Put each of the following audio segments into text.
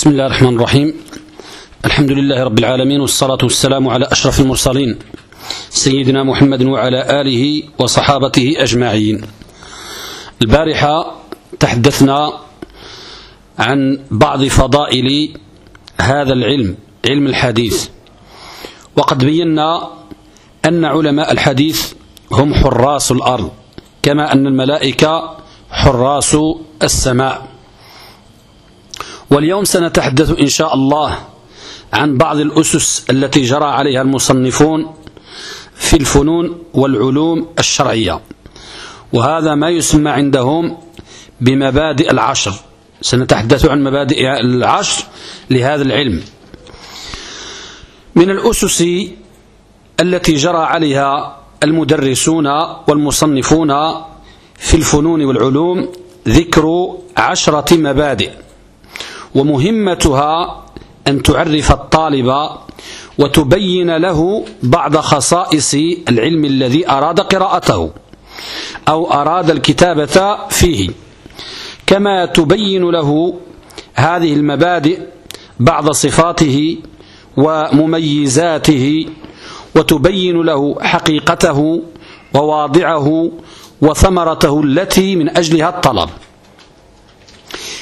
بسم الله الرحمن الرحيم. الحمد لله رب العالمين والصلاة والسلام على أشرف المرسلين سيدنا محمد وعلى آله وصحابته أجمعين. البارحة تحدثنا عن بعض فضائل هذا العلم علم الحديث. وقد بينا أن علماء الحديث هم حراس الأرض كما أن الملائكة حراس السماء. واليوم سنتحدث إن شاء الله عن بعض الأسس التي جرى عليها المصنفون في الفنون والعلوم الشرعية. وهذا ما يسمى عندهم بمبادئ العشر. سنتحدث عن مبادئ العشر لهذا العلم. من الأسس التي جرى عليها المدرسون والمصنفون في الفنون والعلوم ذكر عشرة مبادئ. ومهمتها أن تعرف الطالب وتبين له بعض خصائص العلم الذي أراد قراءته أو أراد الكتابة فيه. كما تبين له هذه المبادئ بعض صفاته ومميزاته وتبين له حقيقته وواضعه وثمرته التي من أجلها الطلب.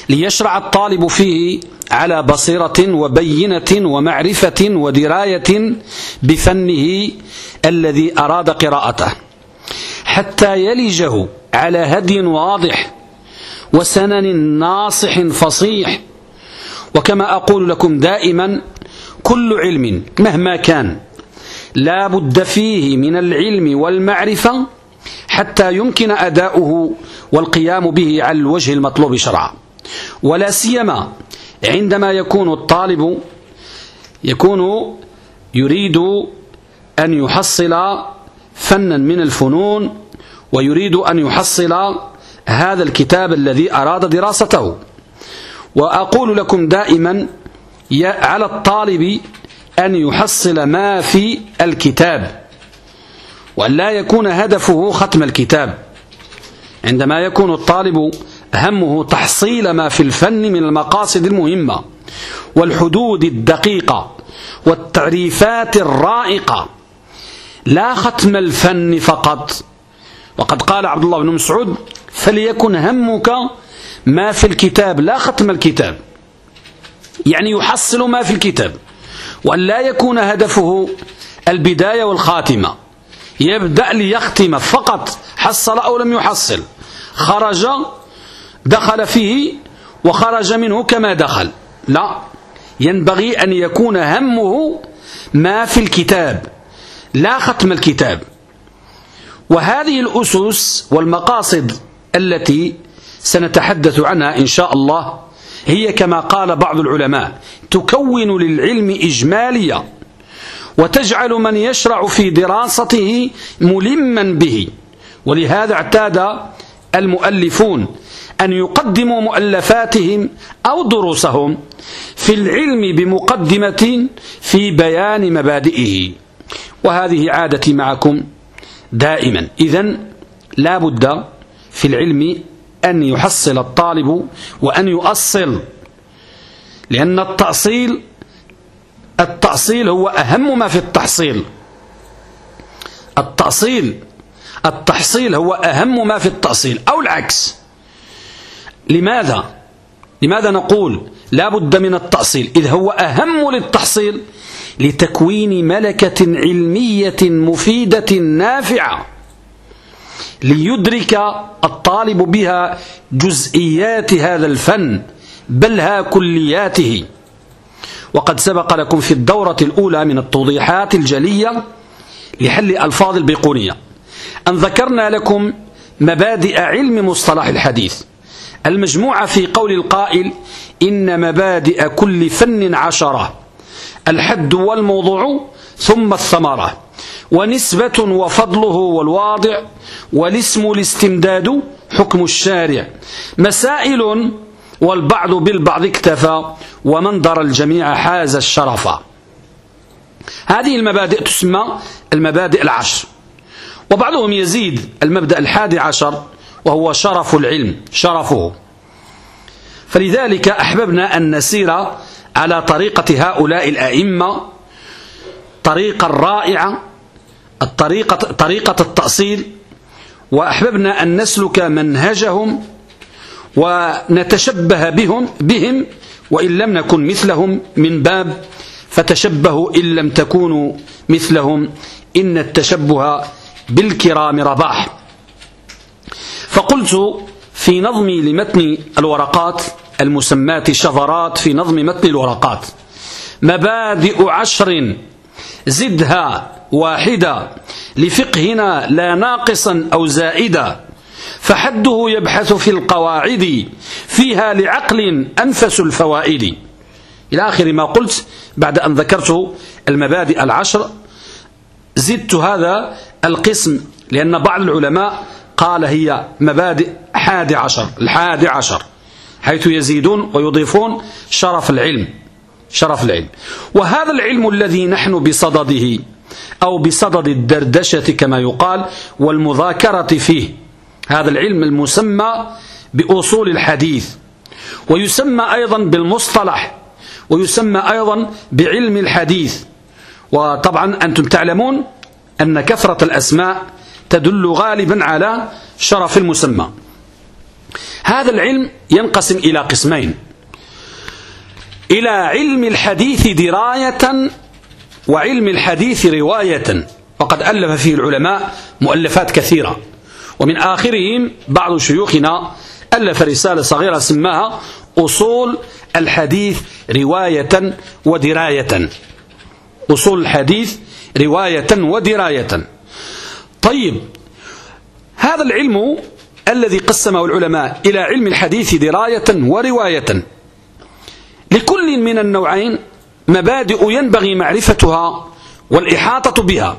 ليشرع الطالب فيه على بصيرة وبينة ومعرفة ودراية بفنه الذي أراد قراءته حتى يلجه على هدي واضح وسنن ناصح فصيح. وكما أقول لكم دائما كل علم مهما كان لا بد فيه من العلم والمعرفة حتى يمكن أداؤه والقيام به على الوجه المطلوب شرعا. ولا سيما عندما يكون الطالب يكون يريد أن يحصل فنا من الفنون ويريد أن يحصل هذا الكتاب الذي أراد دراسته. وأقول لكم دائما على الطالب أن يحصل ما في الكتاب وأن لا يكون هدفه ختم الكتاب. عندما يكون الطالب همه تحصيل ما في الفن من المقاصد المهمة والحدود الدقيقة والتعريفات الرائقة. لا ختم الفن فقط. وقد قال عبد الله بن مسعود فليكن همك ما في الكتاب. لا ختم الكتاب. يعني يحصل ما في الكتاب. وأن لا يكون هدفه البداية والخاتمة. يبدأ ليختم. فقط حصل أو لم يحصل. خرج دخل فيه وخرج منه كما دخل. لا. ينبغي أن يكون همه ما في الكتاب لا ختم الكتاب. وهذه الأسس والمقاصد التي سنتحدث عنها إن شاء الله هي كما قال بعض العلماء تكون للعلم إجمالية وتجعل من يشرع في دراسته ملما به. ولهذا اعتاد المؤلفون أن يقدموا مؤلفاتهم أو دروسهم في العلم بمقدمة في بيان مبادئه. وهذه عادتي معكم دائما. إذا لا بد في العلم أن يحصل الطالب وأن يؤصل لأن التأصيل التأصيل هو أهم ما في التحصيل. التأصيل التحصيل هو أهم ما في التأصيل أو العكس. لماذا؟ لماذا نقول لا بد من التأصيل؟ إذ هو أهم للتحصيل لتكوين ملكة علمية مفيدة نافعة ليدرك الطالب بها جزئيات هذا الفن بل ها كلياته. وقد سبق لكم في الدورة الأولى من التوضيحات الجلية لحل ألفاظ البيقونية. أن ذكرنا لكم مبادئ علم مصطلح الحديث. المجموعة في قول القائل إن مبادئ كل فن عشرة الحد والموضوع ثم الثمرة ونسبة وفضله والواضع والاسم الاستمداد حكم الشارع مسائل والبعض بالبعض اكتفى ومن در الجميع حاز الشرف. هذه المبادئ تسمى المبادئ العشر وبعضهم يزيد المبدأ الحادي عشر وهو شرف العلم شرفه. فلذلك أحببنا أن نسير على طريقة هؤلاء الأئمة طريقة رائعة الطريقة طريقة التأصيل وأحببنا أن نسلك منهجهم ونتشبه بهم بهم وإن لم نكن مثلهم من باب فتشبهوا إن لم تكونوا مثلهم. إن التشبه بالكرام رباح. فقلت في نظمي لمتن الورقات المسمات شفرات في نظم متن الورقات. مبادئ عشر زدها واحدة لفقهنا لا ناقصا أو زائدا فحده يبحث في القواعد فيها لعقل أنفس الفوائد. إلى آخر ما قلت بعد أن ذكرت المبادئ العشر زدت هذا القسم لأن بعض العلماء قال هي مبادئ حادي عشر الحادي عشر حيث يزيدون ويضيفون شرف العلم شرف العلم. وهذا العلم الذي نحن بصدده أو بصدد الدردشة كما يقال والمذاكرة فيه هذا العلم المسمى بأصول الحديث ويسمى أيضا بالمصطلح ويسمى أيضا بعلم الحديث. وطبعا أنتم تعلمون أن كثرة الأسماء تدل غالبا على شرف المسمى. هذا العلم ينقسم إلى قسمين. إلى علم الحديث دراية وعلم الحديث رواية. وقد ألف فيه العلماء مؤلفات كثيرة. ومن آخرهم بعض شيوخنا ألف رسالة صغيرة سماها أصول الحديث رواية ودراية. أصول الحديث رواية ودراية. طيب. هذا العلم الذي قسمه العلماء إلى علم الحديث دراية ورواية. لكل من النوعين مبادئ ينبغي معرفتها والإحاطة بها.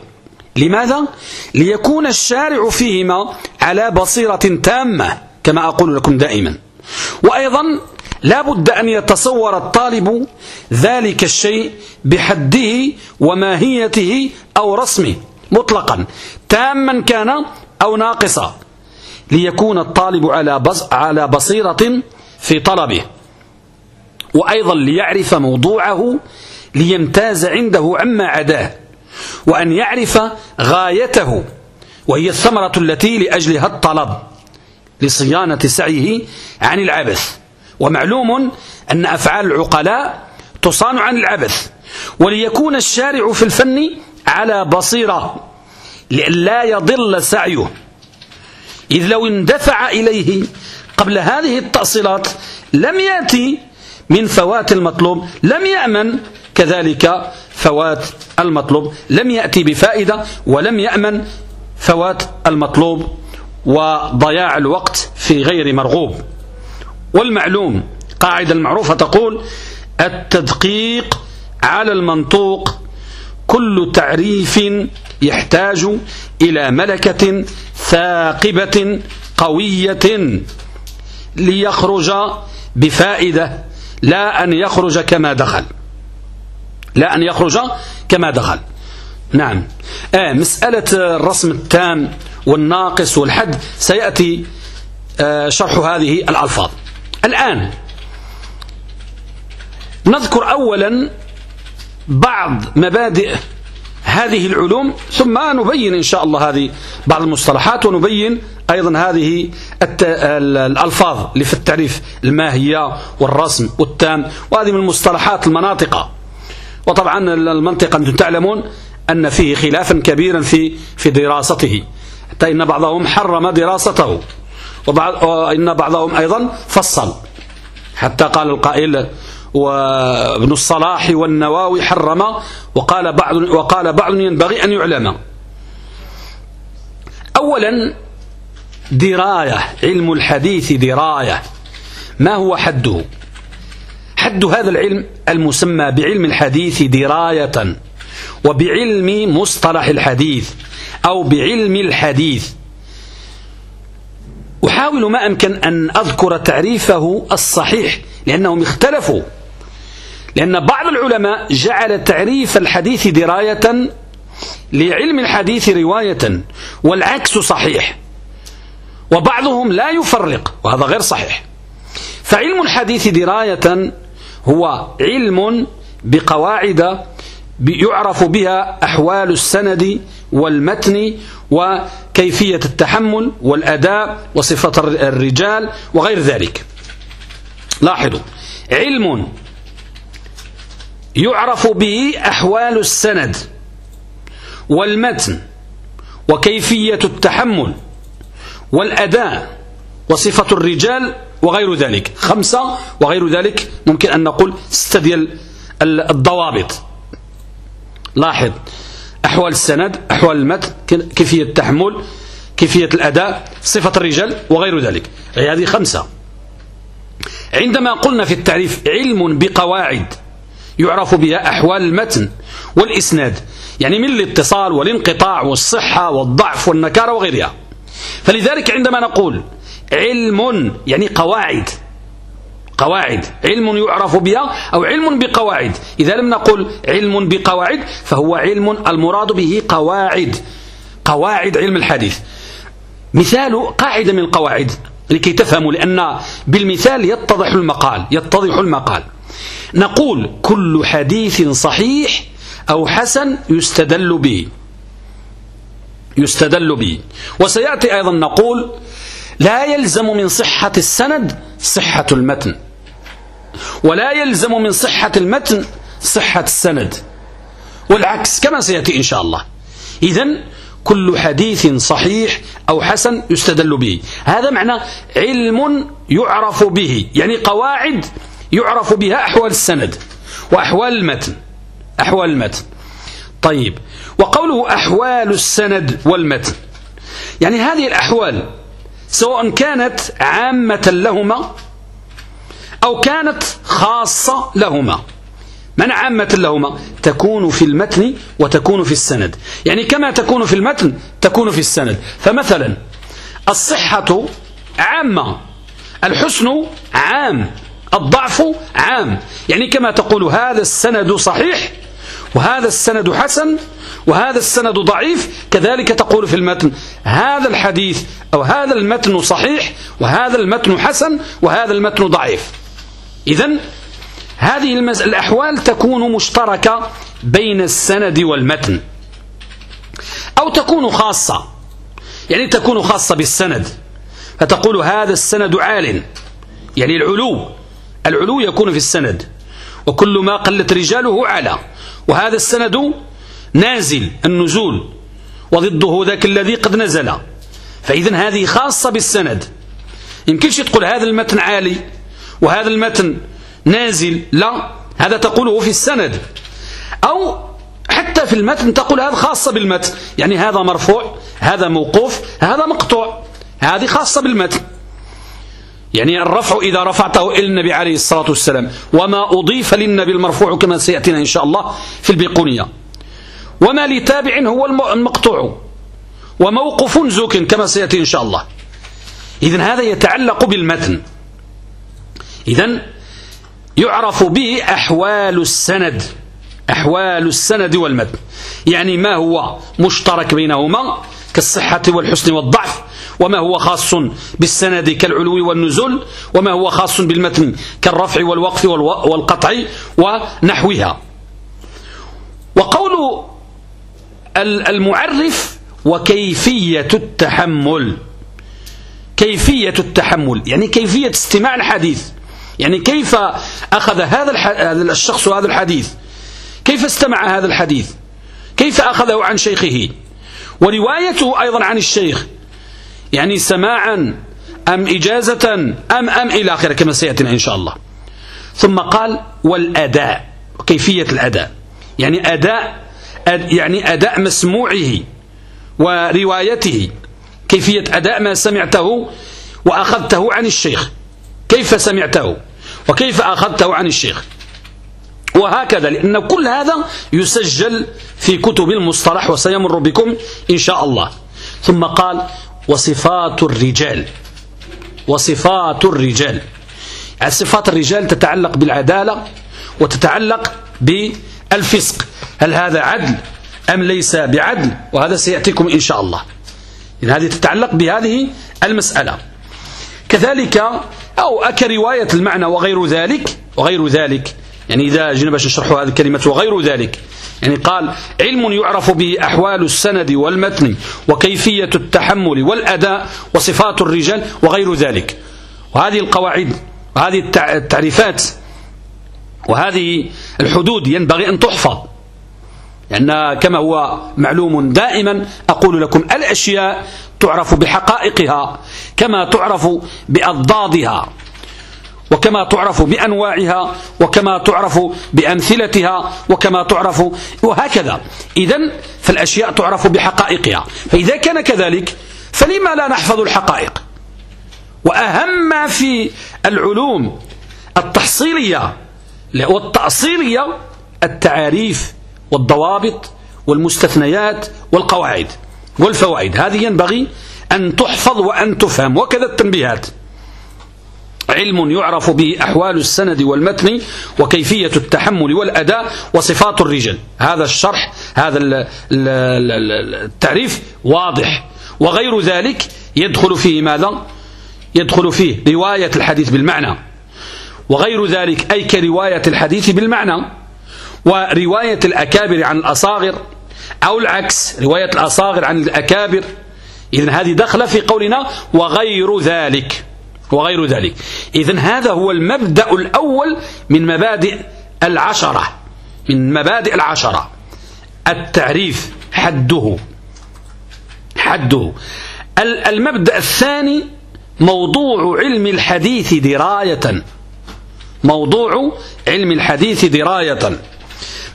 لماذا؟ ليكون الشارع فيهما على بصيرة تامة كما أقول لكم دائما. وأيضا لا بد أن يتصور الطالب ذلك الشيء بحده وماهيته أو رسمه مطلقا. تاما كان أو ناقصا ليكون الطالب على على بصيرة في طلبه. وأيضا ليعرف موضوعه ليمتاز عنده عما عداه. وأن يعرف غايته وهي الثمرة التي لأجلها الطلب لصيانة سعيه عن العبث. ومعلوم أن أفعال العقلاء تصان عن العبث. وليكون الشارع في الفن على بصيرة. لئلا يضل سعيه. إذ لو اندفع إليه قبل هذه التأصيلات لم يأتي من فوات المطلوب لم يأمن كذلك فوات المطلوب لم يأتي بفائدة ولم يأمن فوات المطلوب وضياع الوقت في غير مرغوب. والمعلوم قاعدة المعروفة تقول التدقيق على المنطوق كل تعريف يحتاج إلى ملكة ثاقبة قوية ليخرج بفائدة لا أن يخرج كما دخل. لا أن يخرج كما دخل. نعم. آه مسألة الرسم التام والناقص والحد سيأتي آه شرح هذه الألفاظ. الآن نذكر أولا بعض مبادئ هذه العلوم ثم نبين إن شاء الله هذه بعض المصطلحات ونبين أيضا هذه الألفاظ اللي في التعريف الماهية والرسم والتام وهذه من المصطلحات المناطق. وطبعا المنطق أنتم تعلمون أن فيه خلافا كبيرا في في دراسته. حتى إن بعضهم حرم دراسته. وإن بعضهم أيضا فصل. حتى قال القائل وابن الصلاح والنواوي حرم وقال بعض وقال بعض ينبغي أن يعلم. أولا دراية علم الحديث دراية. ما هو حده؟ حد هذا العلم المسمى بعلم الحديث دراية وبعلم مصطلح الحديث أو بعلم الحديث. أحاول ما أمكن أن أذكر تعريفه الصحيح لأنهم اختلفوا. لأن بعض العلماء جعل تعريف الحديث دراية لعلم الحديث رواية والعكس صحيح. وبعضهم لا يفرق وهذا غير صحيح. فعلم الحديث دراية هو علم بقواعد يعرف بها أحوال السند والمتن وكيفية التحمل والأداء وصفة الرجال وغير ذلك. لاحظوا علم يعرف به أحوال السند والمتن وكيفية التحمل والأداء وصفة الرجال وغير ذلك. خمسة وغير ذلك ممكن أن نقول ستة الضوابط. لاحظ أحوال السند أحوال المتن كيفية التحمل كيفية الأداء صفة الرجال وغير ذلك. هذه خمسة. عندما قلنا في التعريف علم بقواعد يعرف بها أحوال المتن والإسناد. يعني من الاتصال والانقطاع والصحة والضعف والنكارة وغيرها. فلذلك عندما نقول علم يعني قواعد قواعد علم يعرف بها أو علم بقواعد. إذا لم نقل علم بقواعد فهو علم المراد به قواعد قواعد علم الحديث. مثال قاعدة من القواعد لكي تفهموا لأن بالمثال يتضح المقال يتضح المقال. نقول كل حديث صحيح أو حسن يستدل به. يستدل به. وسيأتي أيضا نقول لا يلزم من صحة السند صحة المتن. ولا يلزم من صحة المتن صحة السند. والعكس كما سيأتي إن شاء الله. إذن كل حديث صحيح أو حسن يستدل به. هذا معنى علم يعرف به. يعني قواعد يعرف بها أحوال السند وأحوال المتن أحوال المتن. طيب وقوله أحوال السند والمتن يعني هذه الأحوال سواء كانت عامة لهما أو كانت خاصة لهما. من عامة لهما؟ تكون في المتن وتكون في السند. يعني كما تكون في المتن تكون في السند. فمثلا الصحة عامة الحسن عام. الضعف عام. يعني كما تقول هذا السند صحيح وهذا السند حسن وهذا السند ضعيف. كذلك تقول في المتن هذا الحديث أو هذا المتن صحيح وهذا المتن حسن وهذا المتن ضعيف. إذا هذه الأحوال تكون مشتركة بين السند والمتن أو تكون خاصة. يعني تكون خاصة بالسند فتقول هذا السند عال. يعني العلو. العلو يكون في السند وكل ما قلت رجاله على وهذا السند نازل النزول وضده ذاك الذي قد نزل. فإذا هذه خاصة بالسند. يمكنش تقول هذا المتن عالي وهذا المتن نازل لا هذا تقوله في السند. أو حتى في المتن تقول هذا خاصة بالمتن يعني هذا مرفوع هذا موقوف هذا مقطوع هذه خاصة بالمتن. يعني الرفع إذا رفعته إلى النبي عليه الصلاة والسلام. وما أضيف للنبي المرفوع كما سيأتينا إن شاء الله في البيقونية وما لتابع هو المقطوع. وموقف زوك كما سيأتي إن شاء الله. إذن هذا يتعلق بالمتن. إذن يعرف به أحوال السند. أحوال السند والمتن. يعني ما هو مشترك بينهما كالصحة والحسن والضعف. وما هو خاص بالسند كالعلو والنزول وما هو خاص بالمتن كالرفع والوقف والقطع ونحوها. وقول المعرف وكيفية التحمل. كيفية التحمل يعني كيفية استماع الحديث. يعني كيف أخذ هذا الشخص هذا الحديث؟ كيف استمع هذا الحديث؟ كيف أخذه عن شيخه؟ وروايته أيضا عن الشيخ. يعني سماعا أم إجازة أم أم إلى آخره كما سيأتينا إن شاء الله. ثم قال والأداء كيفية الأداء؟ يعني أداء يعني أداء مسموعه وروايته. كيفية أداء ما سمعته وأخذته عن الشيخ. كيف سمعته وكيف أخذته عن الشيخ؟ وهكذا لأن كل هذا يسجل في كتب المصطلح وسيمر بكم إن شاء الله. ثم قال وصفات الرجال. وصفات الرجال. صفات الرجال تتعلق بالعدالة وتتعلق بالفسق. هل هذا عدل أم ليس بعدل؟ وهذا سيأتيكم إن شاء الله. إن هذه تتعلق بهذه المسألة. كذلك أو كرواية المعنى وغير ذلك وغير ذلك يعني إذا جينا باش نشرحوا هذه الكلمة وغير ذلك. يعني قال علم يعرف به أحوال السند والمتن وكيفية التحمل والأداء وصفات الرجال وغير ذلك. وهذه القواعد وهذه التعريفات وهذه الحدود ينبغي أن تحفظ. لأن كما هو معلوم دائما أقول لكم الأشياء تعرف بحقائقها كما تعرف بأضدادها. وكما تعرف بأنواعها وكما تعرف بأمثلتها وكما تعرف وهكذا. إذا فالأشياء تعرف بحقائقها. فإذا كان كذلك فلما لا نحفظ الحقائق؟ وأهم ما في العلوم التحصيلية والتأصيلية التعاريف والضوابط والمستثنيات والقواعد والفوائد. هذه ينبغي أن تحفظ وأن تفهم. وكذا التنبيهات. علم يعرف به أحوال السند والمتن وكيفية التحمل والأداء وصفات الرجال. هذا الشرح هذا التعريف واضح. وغير ذلك يدخل فيه ماذا؟ يدخل فيه رواية الحديث بالمعنى. وغير ذلك أي كرواية الحديث بالمعنى. ورواية الأكابر عن الأصاغر أو العكس رواية الأصاغر عن الأكابر. إذن هذه دخل في قولنا. وغير ذلك. وغير ذلك. إذن هذا هو المبدأ الأول من مبادئ العشرة. من مبادئ العشرة. التعريف حده. حده. المبدأ الثاني موضوع علم الحديث دراية. موضوع علم الحديث دراية.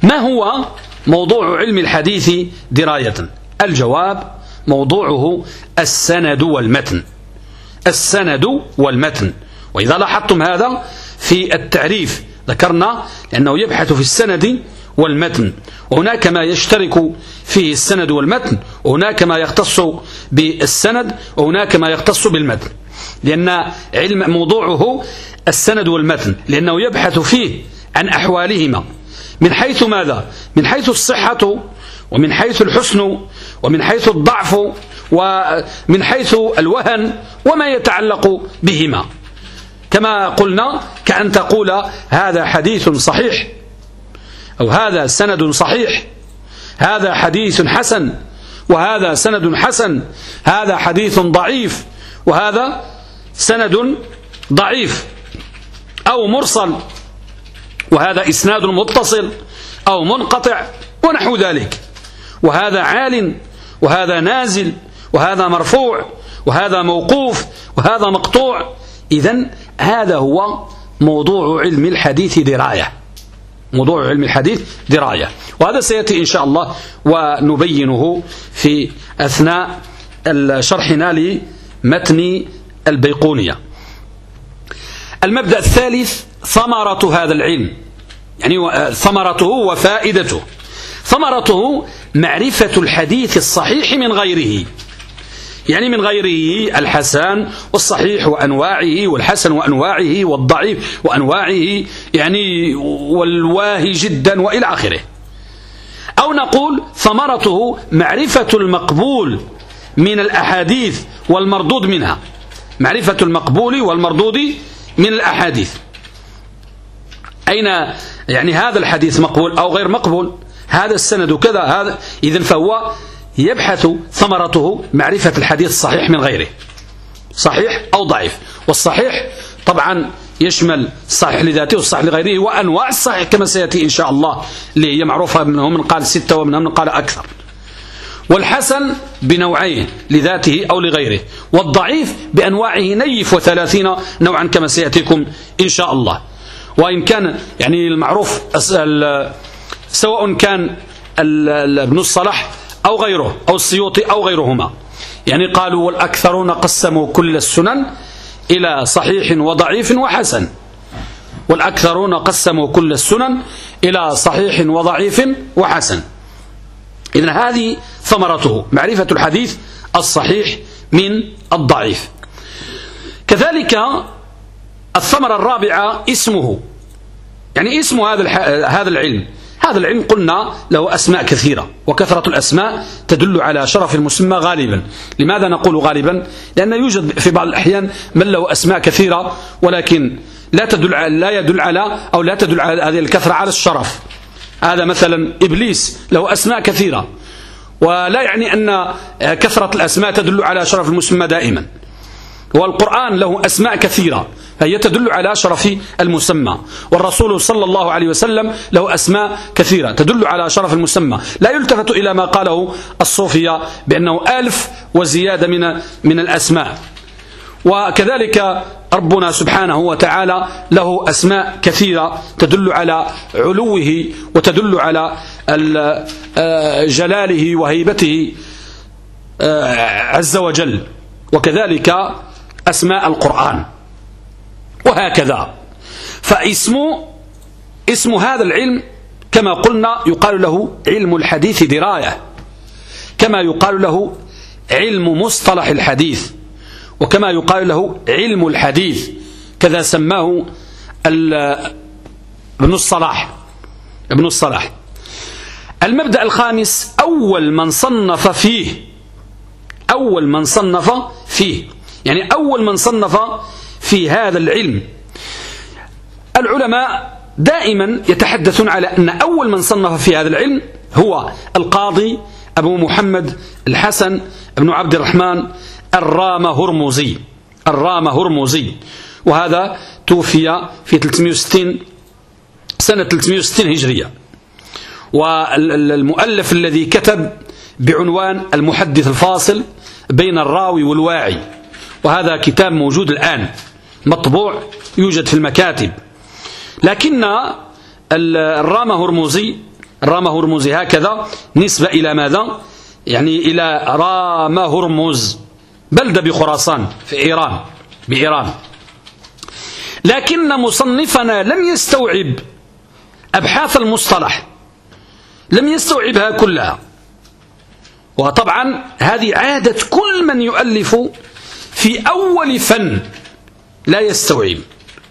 ما هو موضوع علم الحديث دراية؟ الجواب موضوعه السند والمتن. السند والمتن. وإذا لاحظتم هذا في التعريف ذكرنا لأنه يبحث في السند والمتن. وهناك ما يشترك فيه السند والمتن وهناك ما يختص بالسند وهناك ما يختص بالمتن. لأن علم موضوعه السند والمتن لأنه يبحث فيه عن أحوالهما. من حيث ماذا؟ من حيث الصحة ومن حيث الحسن ومن حيث الضعف ومن حيث الوهن وما يتعلق بهما. كما قلنا كأن تقول هذا حديث صحيح أو هذا سند صحيح هذا حديث حسن وهذا سند حسن هذا حديث ضعيف وهذا سند ضعيف أو مرسل وهذا إسناد متصل أو منقطع ونحو ذلك. وهذا عال وهذا نازل وهذا مرفوع وهذا موقوف وهذا مقطوع. إذا هذا هو موضوع علم الحديث دراية. موضوع علم الحديث دراية. وهذا سيأتي إن شاء الله ونبينه في أثناء شرحنا لمتن البيقونية. المبدأ الثالث ثمرة هذا العلم. يعني ثمرته وفائدته. ثمرته معرفة الحديث الصحيح من غيره. يعني من غيره الحسن والصحيح وأنواعه والحسن وأنواعه والضعيف وأنواعه يعني والواهي جدا وإلى آخره. أو نقول ثمرته معرفة المقبول من الأحاديث والمردود منها. معرفة المقبول والمردود من الأحاديث. أين يعني هذا الحديث مقبول أو غير مقبول؟ هذا السند كذا هذا إذن فهو يبحث ثمرته معرفة الحديث الصحيح من غيره. صحيح أو ضعيف. والصحيح طبعا يشمل الصحيح لذاته والصحيح لغيره وأنواع الصحيح كما سيأتي إن شاء الله اللي هي معروفة منهم من قال ستة ومنهم من قال أكثر. والحسن بنوعيه لذاته أو لغيره والضعيف بأنواعه نيف وثلاثين نوعا كما سيأتيكم إن شاء الله. وإن كان يعني المعروف سواء كان ابن الصلاح أو غيره أو السيوطي أو غيرهما. يعني قالوا والأكثرون قسموا كل السنن إلى صحيح وضعيف وحسن. والأكثرون قسموا كل السنن إلى صحيح وضعيف وحسن. إذن هذه ثمرته معرفة الحديث الصحيح من الضعيف. كذلك الثمرة الرابعة اسمه. يعني اسم هذا هذا العلم. هذا العلم قلنا له أسماء كثيرة وكثرة الأسماء تدل على شرف المسمى غالبا. لماذا نقول غالبا؟ لأن يوجد في بعض الأحيان من له أسماء كثيرة ولكن لا تدل على لا يدل على أو لا تدل على هذه الكثرة على الشرف. هذا مثلا إبليس له أسماء كثيرة ولا يعني أن كثرة الأسماء تدل على شرف المسمى دائما. والقرآن له أسماء كثيرة. فهي تدل على شرف المسمى. والرسول صلى الله عليه وسلم له أسماء كثيرة. تدل على شرف المسمى. لا يلتفت إلى ما قاله الصوفية بأنه ألف وزيادة من من الأسماء. وكذلك ربنا سبحانه وتعالى له أسماء كثيرة تدل على علوه وتدل على آه، جلاله وهيبته آه، عز وجل. وكذلك أسماء القرآن. وهكذا. فاسم اسم هذا العلم كما قلنا يقال له علم الحديث دراية. كما يقال له علم مصطلح الحديث. وكما يقال له علم الحديث. كذا سماه ابن الصلاح. ابن الصلاح. المبدأ الخامس أول من صنف فيه. أول من صنف فيه. يعني أول من صنف في هذا العلم. العلماء دائما يتحدثون على أن أول من صنف في هذا العلم هو القاضي أبو محمد الحسن بن عبد الرحمن الرام هرمزي الرام هرمزي وهذا توفي في 360 سنة 360 هجرية. والمؤلف الذي كتب بعنوان المحدث الفاصل بين الراوي والواعي. وهذا كتاب موجود الآن مطبوع يوجد في المكاتب. لكن الرامة هرمزي الرامة هرمزي هكذا نسبة إلى ماذا؟ يعني إلى رام هرمز بلدة بخراسان في إيران بإيران. لكن مصنفنا لم يستوعب أبحاث المصطلح لم يستوعبها كلها. وطبعا هذه عادة كل من يؤلف في أول فن لا يستوعب.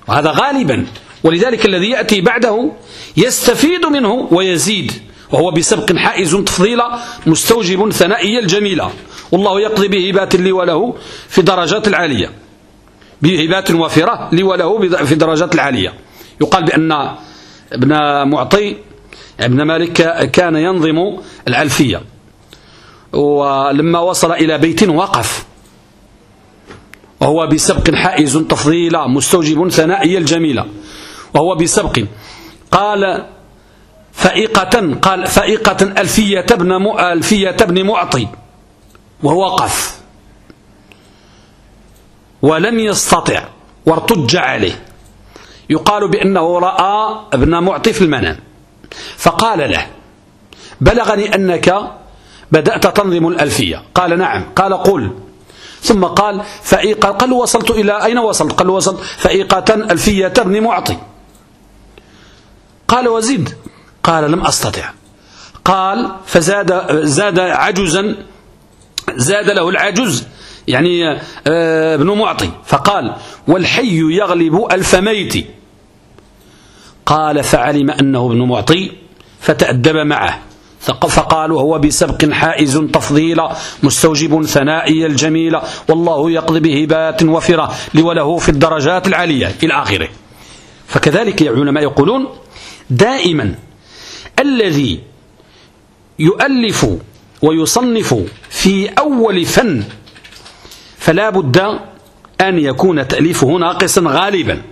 وهذا غالبا ولذلك الذي يأتي بعده يستفيد منه ويزيد وهو بسبق حائز تفضيلا مستوجب ثنائية الجميلة والله يقضي بهبات لي وله في درجات العالية. بهبات وافرة لي وله في درجات العالية. يقال بأن ابن معطي ابن مالك كان ينظم الألفية. ولما وصل إلى بيت وقف. وهو بسبق حائز تفضيلا مستوجب ثنائي الجميلة. وهو بسبق قال فائقة قال فائقة ألفية ابن ألفية ابن معطي ووقف ولم يستطع وارتج عليه. يقال بأنه رأى ابن معطي في المنام. فقال له بلغني أنك بدأت تنظم الألفية. قال نعم. قال قل. ثم قال فإيقا قال وصلت إلى أين وصلت؟ قال وصلت فإيقة ألفية ابن معطي. قال وزيد. قال لم أستطع. قال فزاد زاد عجزا زاد له العجز يعني آه، ابن معطي. فقال والحي يغلب ألف ميت. قال فعلم أنه ابن معطي فتأدب معه. فقال وهو بسبق حائز تفضيلا مستوجب ثنائي الجميلة والله يقضي بهبات وفرة لوله في الدرجات العالية إلى آخره. فكذلك العلماء يقولون دائما الذي يؤلف ويصنف في أول فن فلا بد أن يكون تأليفه ناقصا غالبا.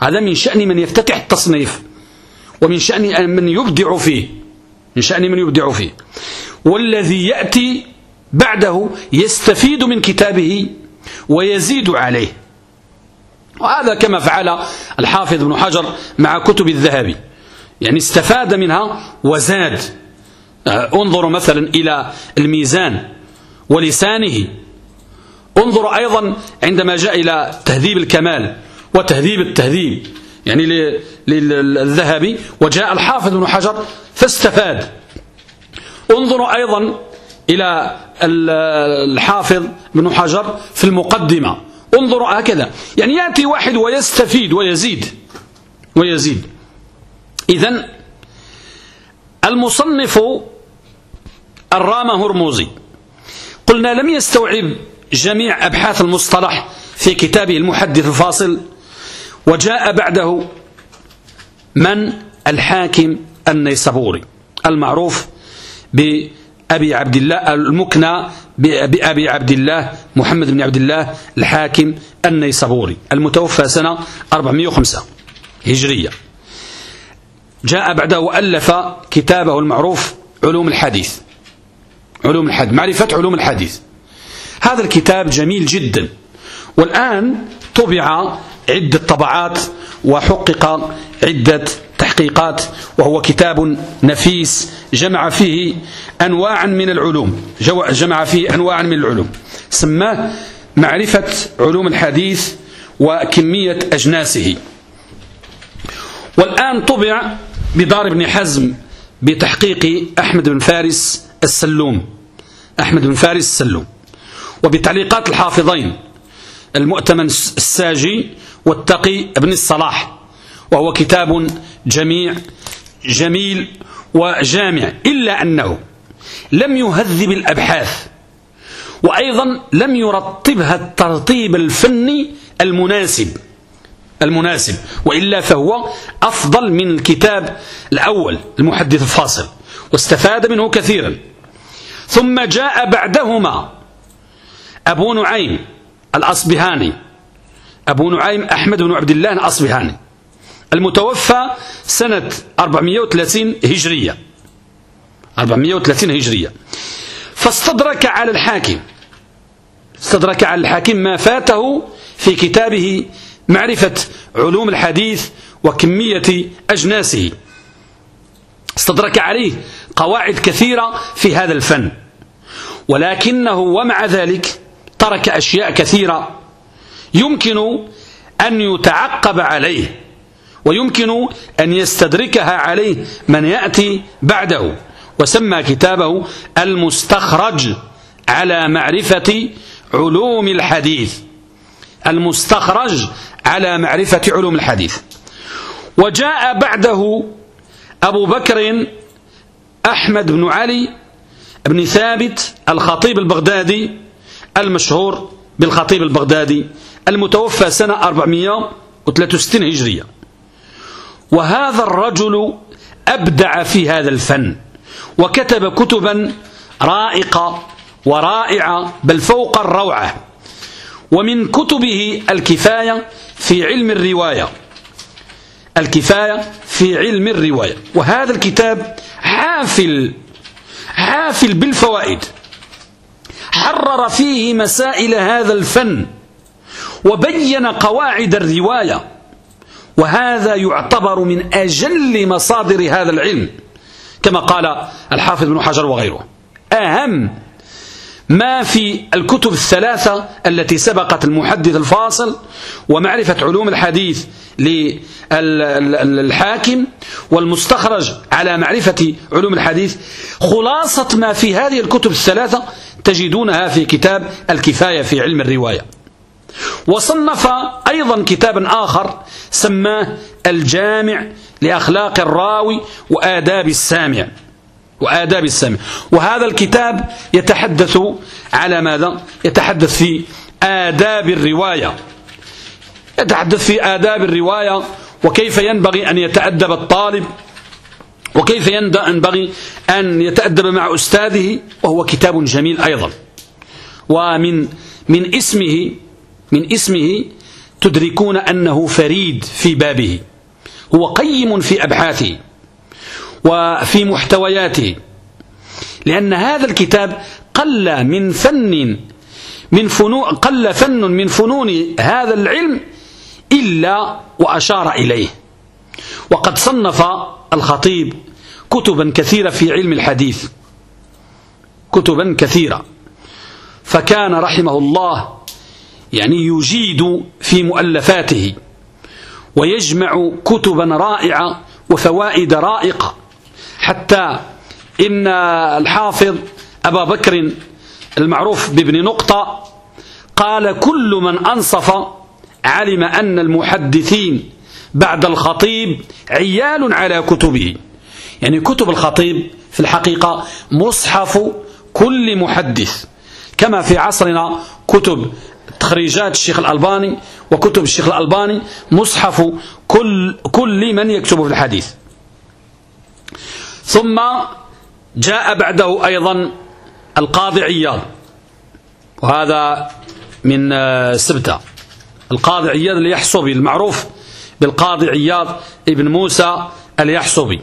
هذا من شأن من يفتتح التصنيف ومن شأن من يبدع فيه. من شأن من يبدع فيه. والذي يأتي بعده يستفيد من كتابه ويزيد عليه. وهذا كما فعل الحافظ ابن حجر مع كتب الذهبي. يعني استفاد منها وزاد. آه، انظروا مثلا إلى الميزان ولسانه. انظروا أيضا عندما جاء إلى تهذيب الكمال وتهذيب التهذيب. يعني للذهبي وجاء الحافظ ابن حجر فاستفاد. انظروا أيضا إلى الحافظ ابن حجر في المقدمة. انظروا هكذا. يعني يأتي واحد ويستفيد ويزيد. ويزيد. إذن المصنف الرام هرموزي قلنا لم يستوعب جميع أبحاث المصطلح في كتابه المحدث الفاصل وجاء بعده من الحاكم النيسابوري المعروف بأبي عبد الله المكنى بأبي عبد الله محمد بن عبد الله الحاكم النيسابوري المتوفى سنة 405 هجرية. جاء بعده وألف كتابه المعروف علوم الحديث. علوم الحديث معرفة علوم الحديث. هذا الكتاب جميل جدا. والآن طبع عدة طبعات وحقق عدة تحقيقات وهو كتاب نفيس جمع فيه أنواعا من العلوم. جمع فيه أنواعا من العلوم. سماه معرفة علوم الحديث وكمية أجناسه. والآن طبع بدار ابن حزم بتحقيق أحمد بن فارس السلوم. أحمد بن فارس السلوم. وبتعليقات الحافظين المؤتمن الساجي والتقي ابن الصلاح وهو كتاب جميع جميل وجامع إلا أنه لم يهذب الأبحاث وأيضا لم يرتبها الترتيب الفني المناسب المناسب وإلا فهو أفضل من الكتاب الأول المحدث الفاصل واستفاد منه كثيرا. ثم جاء بعدهما أبو نعيم الأصبهاني أبو نعيم أحمد بن عبد الله الأصبهاني المتوفى سنة 430 هجرية. 430 هجرية. فاستدرك على الحاكم. استدرك على الحاكم ما فاته في كتابه معرفة علوم الحديث وكمية أجناسه. استدرك عليه قواعد كثيرة في هذا الفن. ولكنه ومع ذلك ترك أشياء كثيرة يمكن أن يتعقب عليه ويمكن أن يستدركها عليه من يأتي بعده. وسمى كتابه المستخرج على معرفة علوم الحديث. المستخرج على معرفة علوم الحديث. وجاء بعده أبو بكر أحمد بن علي بن ثابت الخطيب البغدادي المشهور بالخطيب البغدادي المتوفى سنة 463 هجرية. وهذا الرجل أبدع في هذا الفن وكتب كتبا رائقة ورائعة بل فوق الروعة. ومن كتبه الكفاية في علم الرواية. الكفاية في علم الرواية. وهذا الكتاب حافل حافل بالفوائد. حرر فيه مسائل هذا الفن. وبين قواعد الرواية. وهذا يعتبر من أجل مصادر هذا العلم. كما قال الحافظ بن حجر وغيره. أهم ما في الكتب الثلاثة التي سبقت المحدث الفاصل ومعرفة علوم الحديث للحاكم والمستخرج على معرفة علوم الحديث. خلاصة ما في هذه الكتب الثلاثة تجدونها في كتاب الكفاية في علم الرواية. وصنف أيضا كتابا آخر سماه الجامع لأخلاق الراوي وآداب السامع وآداب السامع. وهذا الكتاب يتحدث على ماذا؟ يتحدث في آداب الرواية. يتحدث في آداب الرواية وكيف ينبغي أن يتأدب الطالب وكيف ينبغي أن يتأدب مع أستاذه وهو كتاب جميل أيضا. ومن من اسمه من اسمه تدركون أنه فريد في بابه هو قيم في أبحاثه وفي محتوياته لأن هذا الكتاب قل من فن من فنون قل فن من فنون هذا العلم إلا وأشار إليه. وقد صنف الخطيب كتبا كثيرة في علم الحديث كتبا كثيرة فكان رحمه الله يعني يجيد في مؤلفاته ويجمع كتبا رائعة وفوائد رائقة. حتى إن الحافظ أبا بكر المعروف بابن نقطة قال كل من أنصف علم أن المحدثين بعد الخطيب عيال على كتبه. يعني كتب الخطيب في الحقيقة مصحف كل محدث. كما في عصرنا كتب تخريجات الشيخ الألباني وكتب الشيخ الألباني مصحف كل, كل من يكتب في الحديث. ثم جاء بعده أيضا القاضي عياض وهذا من سبتة. القاضي عياض اليحصبي المعروف بالقاضي عياض ابن موسى اليحصبي.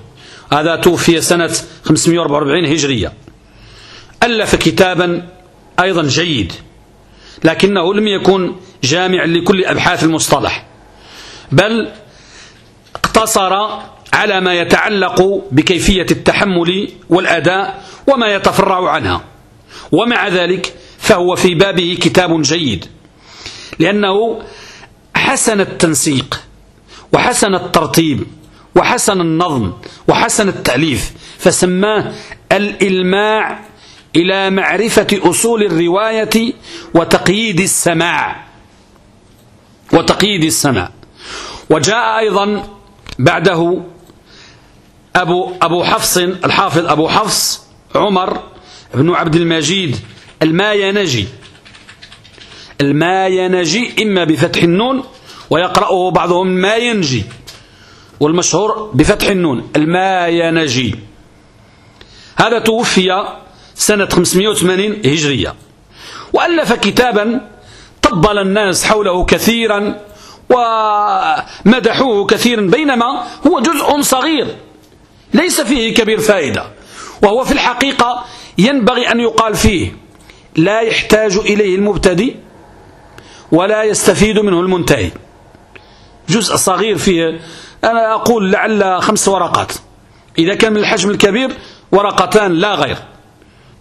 هذا توفي سنة 544 هجرية. ألف كتابا أيضا جيد. لكنه لم يكن جامعا لكل أبحاث المصطلح بل اقتصر على ما يتعلق بكيفية التحمل والأداء وما يتفرع عنها. ومع ذلك فهو في بابه كتاب جيد لأنه حسن التنسيق وحسن الترتيب وحسن النظم وحسن التأليف فسماه الإلماع إلى معرفة أصول الرواية وتقييد السماع. وتقييد السماع. وجاء أيضا بعده أبو, أبو حفص الحافظ أبو حفص عمر بن عبد المجيد الماينجي. الماينجي إما بفتح النون ويقرأه بعضهم ما ينجي والمشهور بفتح النون الماينجي. هذا توفي سنة 580 هجرية. وألف كتابا طبل الناس حوله كثيرا ومدحوه كثيرا بينما هو جزء صغير ليس فيه كبير فائدة. وهو في الحقيقة ينبغي أن يقال فيه لا يحتاج إليه المبتدئ ولا يستفيد منه المنتهي. جزء صغير فيه أنا أقول لعل خمس ورقات. إذا كان من الحجم الكبير ورقتان لا غير.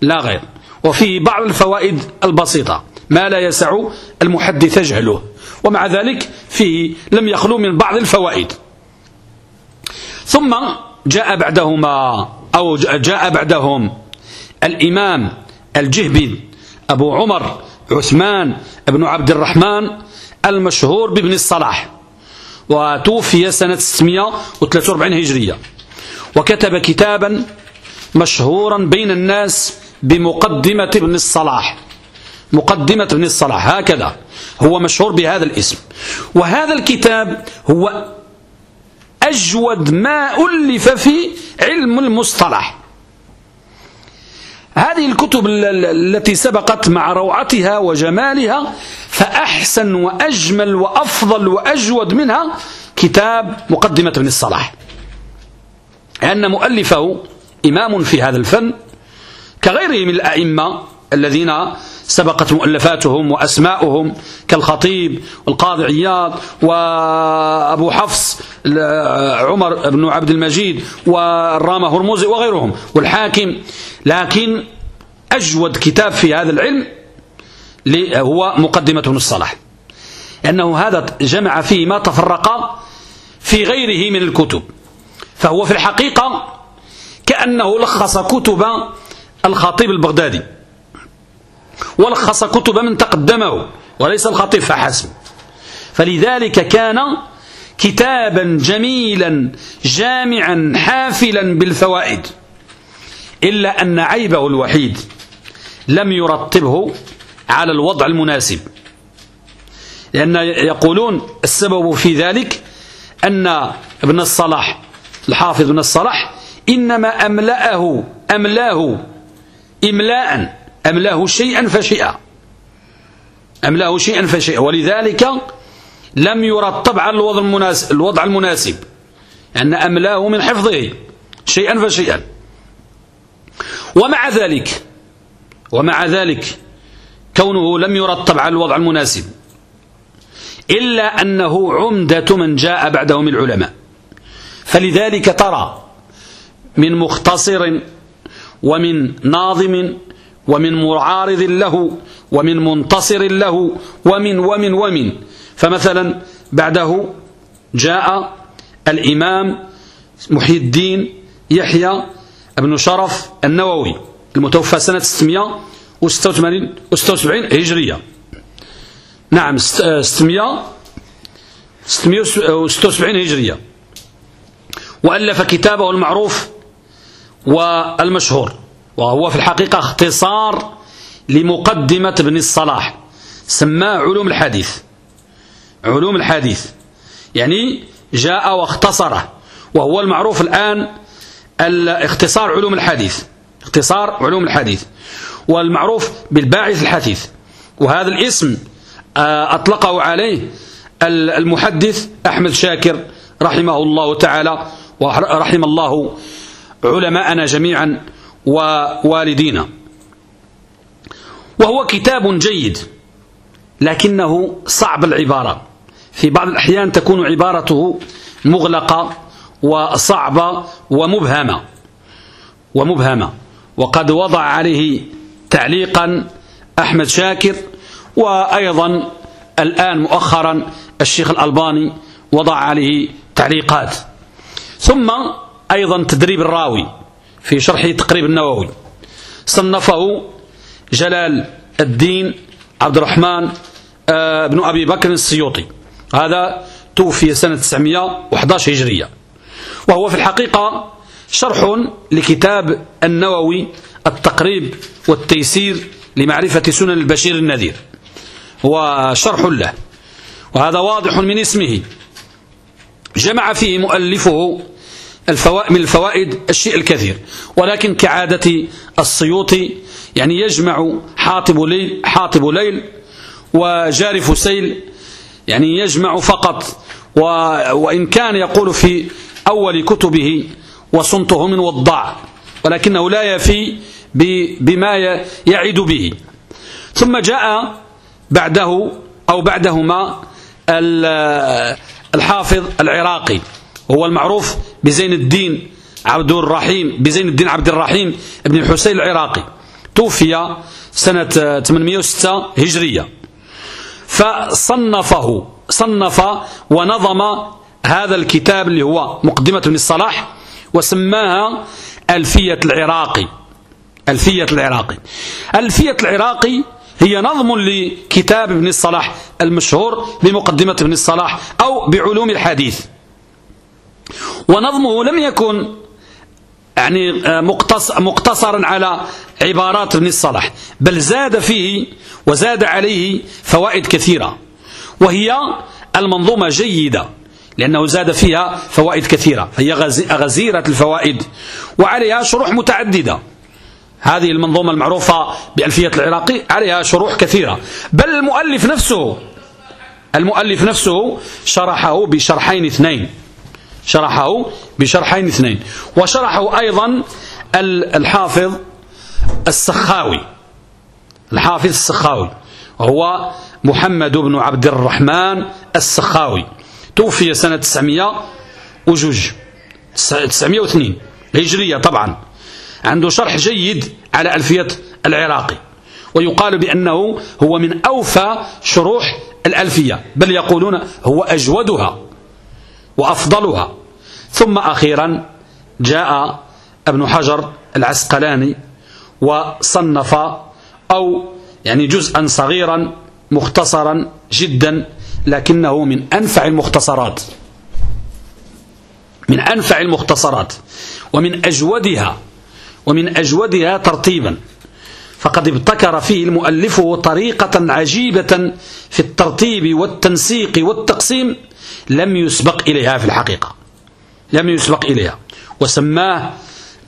لا غير. وفيه بعض الفوائد البسيطة. ما لا يسع المحدث جهله. ومع ذلك فيه لم يخلو من بعض الفوائد. ثم جاء بعدهما أو جاء بعدهم الإمام الجهبي أبو عمر عثمان بن عبد الرحمن المشهور بابن الصلاح. وتوفي سنة 643 هجرية. وكتب كتابا مشهورا بين الناس بمقدمة ابن الصلاح. مقدمة ابن الصلاح. هكذا. هو مشهور بهذا الاسم. وهذا الكتاب هو أجود ما ألف في علم المصطلح. هذه الكتب التي سبقت مع روعتها وجمالها فأحسن وأجمل وأفضل وأجود منها كتاب مقدمة ابن الصلاح. لأن مؤلفه إمام في هذا الفن كغيره من الأئمة الذين سبقت مؤلفاتهم وأسماؤهم كالخطيب والقاضي عياض وأبو حفص عمر بن عبد المجيد والرامة هرموزي وغيرهم والحاكم. لكن أجود كتاب في هذا العلم هو مقدمة الصلاح. لأنه هذا جمع فيه ما تفرق في غيره من الكتب. فهو في الحقيقة كأنه لخص كتب الخطيب البغدادي. ولخص كتب من تقدمه وليس الخطيب فحسب فلذلك كان كتابا جميلا جامعا حافلا بالفوائد. إلا أن عيبه الوحيد لم يرتبه على الوضع المناسب. لأن يقولون السبب في ذلك أن ابن الصلاح الحافظ ابن الصلاح إنما أملأه أملاه إملاء. أملاه شيئا فشيئا. أملاه شيئا فشيئا. ولذلك لم يرتب على الوضع المناسب, الوضع المناسب. أن أملاه من حفظه شيئا فشيئا. ومع ذلك ومع ذلك كونه لم يرتب على الوضع المناسب. إلا أنه عمدة من جاء بعده من العلماء. فلذلك ترى من مختصر ومن ناظم ومن معارض له ومن منتصر له ومن ومن ومن. فمثلا بعده جاء الإمام محي الدين يحيى بن شرف النووي المتوفى سنة 686 76 هجرية. نعم 600 676 هجرية. وألف كتابه المعروف والمشهور وهو في الحقيقة اختصار لمقدمة ابن الصلاح سماه علوم الحديث. علوم الحديث. يعني جاء واختصره وهو المعروف الآن اختصار علوم الحديث. اختصار علوم الحديث. والمعروف بالباعث الحديث. وهذا الاسم آه، أطلقه عليه المحدث أحمد شاكر رحمه الله تعالى ورحم الله علماءنا جميعا ووالدينا. وهو كتاب جيد لكنه صعب العبارة. في بعض الأحيان تكون عبارته مغلقة وصعبة ومبهمة ومبهمة. وقد وضع عليه تعليقا أحمد شاكر وأيضا الآن مؤخرا الشيخ الألباني وضع عليه تعليقات. ثم أيضا تدريب الراوي في شرح تقريب النووي. صنفه جلال الدين عبد الرحمن آه، بن أبي بكر السيوطي. هذا توفي سنة 911 هجرية. وهو في الحقيقة شرح لكتاب النووي التقريب والتيسير لمعرفة سنن البشير النذير. هو شرح له. وهذا واضح من اسمه. جمع فيه مؤلفه من الفوائد الشيء الكثير. ولكن كعادة السيوطي يعني يجمع حاطب ليل, حاطب ليل وجارف سيل يعني يجمع فقط. وإن كان يقول في أول كتبه وصنته من وضع ولكنه لا يفي بما يعد به. ثم جاء بعده أو بعدهما الحافظ العراقي. وهو المعروف بزين الدين عبد الرحيم بزين الدين عبد الرحيم بن الحسين العراقي. توفي سنة 806 هجرية. فصنفه صنف ونظم هذا الكتاب اللي هو مقدمة ابن الصلاح وسماها ألفية العراقي. ألفية العراقي. ألفية العراقي هي نظم لكتاب ابن الصلاح المشهور بمقدمة ابن الصلاح أو بعلوم الحديث. ونظمه لم يكن يعني آه، مقتصرا على عبارات ابن الصلاح بل زاد فيه وزاد عليه فوائد كثيرة وهي المنظومة جيدة لأنه زاد فيها فوائد كثيرة هي غزيرة الفوائد وعليها شروح متعددة هذه المنظومة المعروفة بألفية العراقي عليها شروح كثيرة بل المؤلف نفسه المؤلف نفسه شرحه بشرحين اثنين شرحه بشرحين اثنين. وشرحه أيضا الحافظ السخاوي. الحافظ السخاوي. وهو محمد بن عبد الرحمن السخاوي. توفي سنة 900 وجوج. 902 هجرية طبعا. عنده شرح جيد على ألفية العراقي. ويقال بأنه هو من أوفى شروح الألفية. بل يقولون هو أجودها. وأفضلها. ثم أخيرا جاء ابن حجر العسقلاني وصنف أو يعني جزءا صغيرا مختصرا جدا لكنه من أنفع المختصرات. من أنفع المختصرات. ومن أجودها ومن أجودها ترتيبا. فقد ابتكر فيه المؤلف طريقة عجيبة في الترتيب والتنسيق والتقسيم لم يسبق إليها في الحقيقة. لم يسبق إليها. وسماه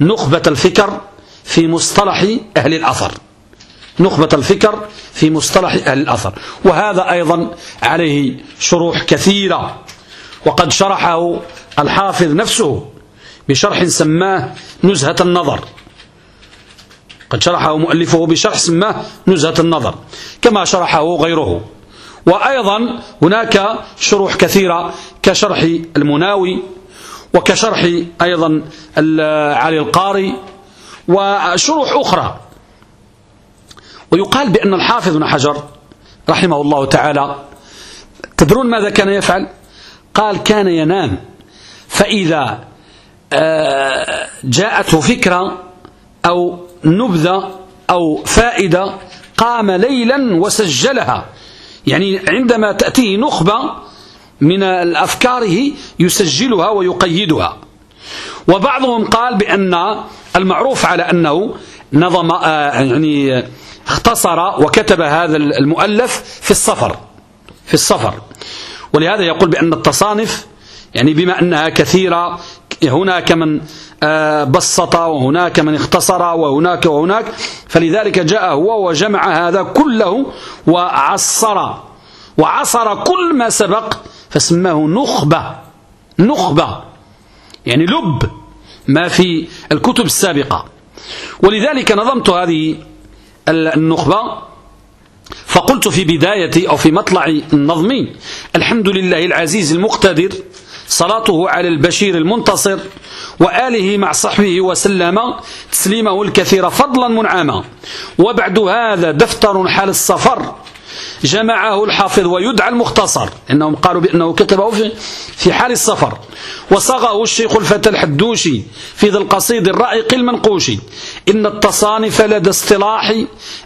نخبة الفكر في مصطلح أهل الأثر. نخبة الفكر في مصطلح أهل الأثر. وهذا أيضا عليه شروح كثيرة. وقد شرحه الحافظ نفسه بشرح سماه نزهة النظر. قد شرحه مؤلفه بشرح سماه نزهة النظر كما شرحه غيره. وأيضا هناك شروح كثيرة كشرح المناوي وكشرح أيضا علي القاري وشروح أخرى. ويقال بأن الحافظ بن حجر رحمه الله تعالى تدرون ماذا كان يفعل؟ قال كان ينام. فإذا آه، جاءته فكرة أو نبذة أو فائدة قام ليلا وسجلها. يعني عندما تأتيه نخبة من أفكاره يسجلها ويقيدها. وبعضهم قال بأن المعروف على أنه نظم آه، يعني اختصر وكتب هذا المؤلف في السفر في السفر ولهذا يقول بأن التصانف يعني بما أنها كثيرة هناك من بسط وهناك من اختصر وهناك وهناك. فلذلك جاء هو وجمع هذا كله وعصر وعصر كل ما سبق فسماه نخبة نخبة يعني لب ما في الكتب السابقة. ولذلك نظمت هذه النخبة فقلت في بداية أو في مطلع النظم الحمد لله العزيز المقتدر صلاته على البشير المنتصر وآله مع صحبه وسلم تسليمه الكثير فضلا منعما. وبعد هذا دفتر حال السفر جمعه الحافظ ويدعى المختصر. إنهم قالوا بأنه كتبه في, في حال السفر. وصغه الشيخ الفتى الحدوشي في ذا القصيد الرائق المنقوشي إن التصانف لدى اصطلاح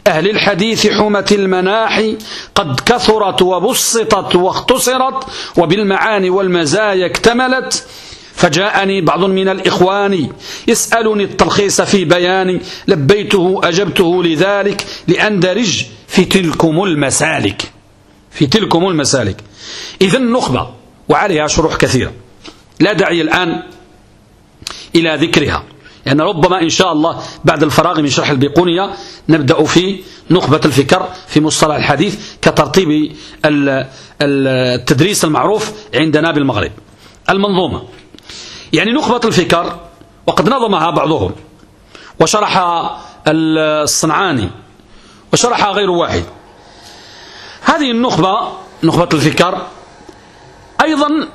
أهل الحديث حمة المناحي قد كثرت وبسطت واختصرت وبالمعاني والمزايا اكتملت. فجاءني بعض من الإخوان يسألني التلخيص في بياني لبيته أجبته لذلك لأندرج في تلكم المسالك. في تلكم المسالك. إذا النخبة وعليها شروح كثيرة. لا داعي الآن إلى ذكرها. يعني ربما إن شاء الله بعد الفراغ من شرح البيقونية نبدأ في نخبة الفكر في مصطلح الحديث كترتيب التدريس المعروف عندنا بالمغرب. المنظومة. يعني نخبة الفكر وقد نظمها بعضهم وشرح الصنعاني وشرحها غير واحد. هذه النخبة نخبة الفكر أيضا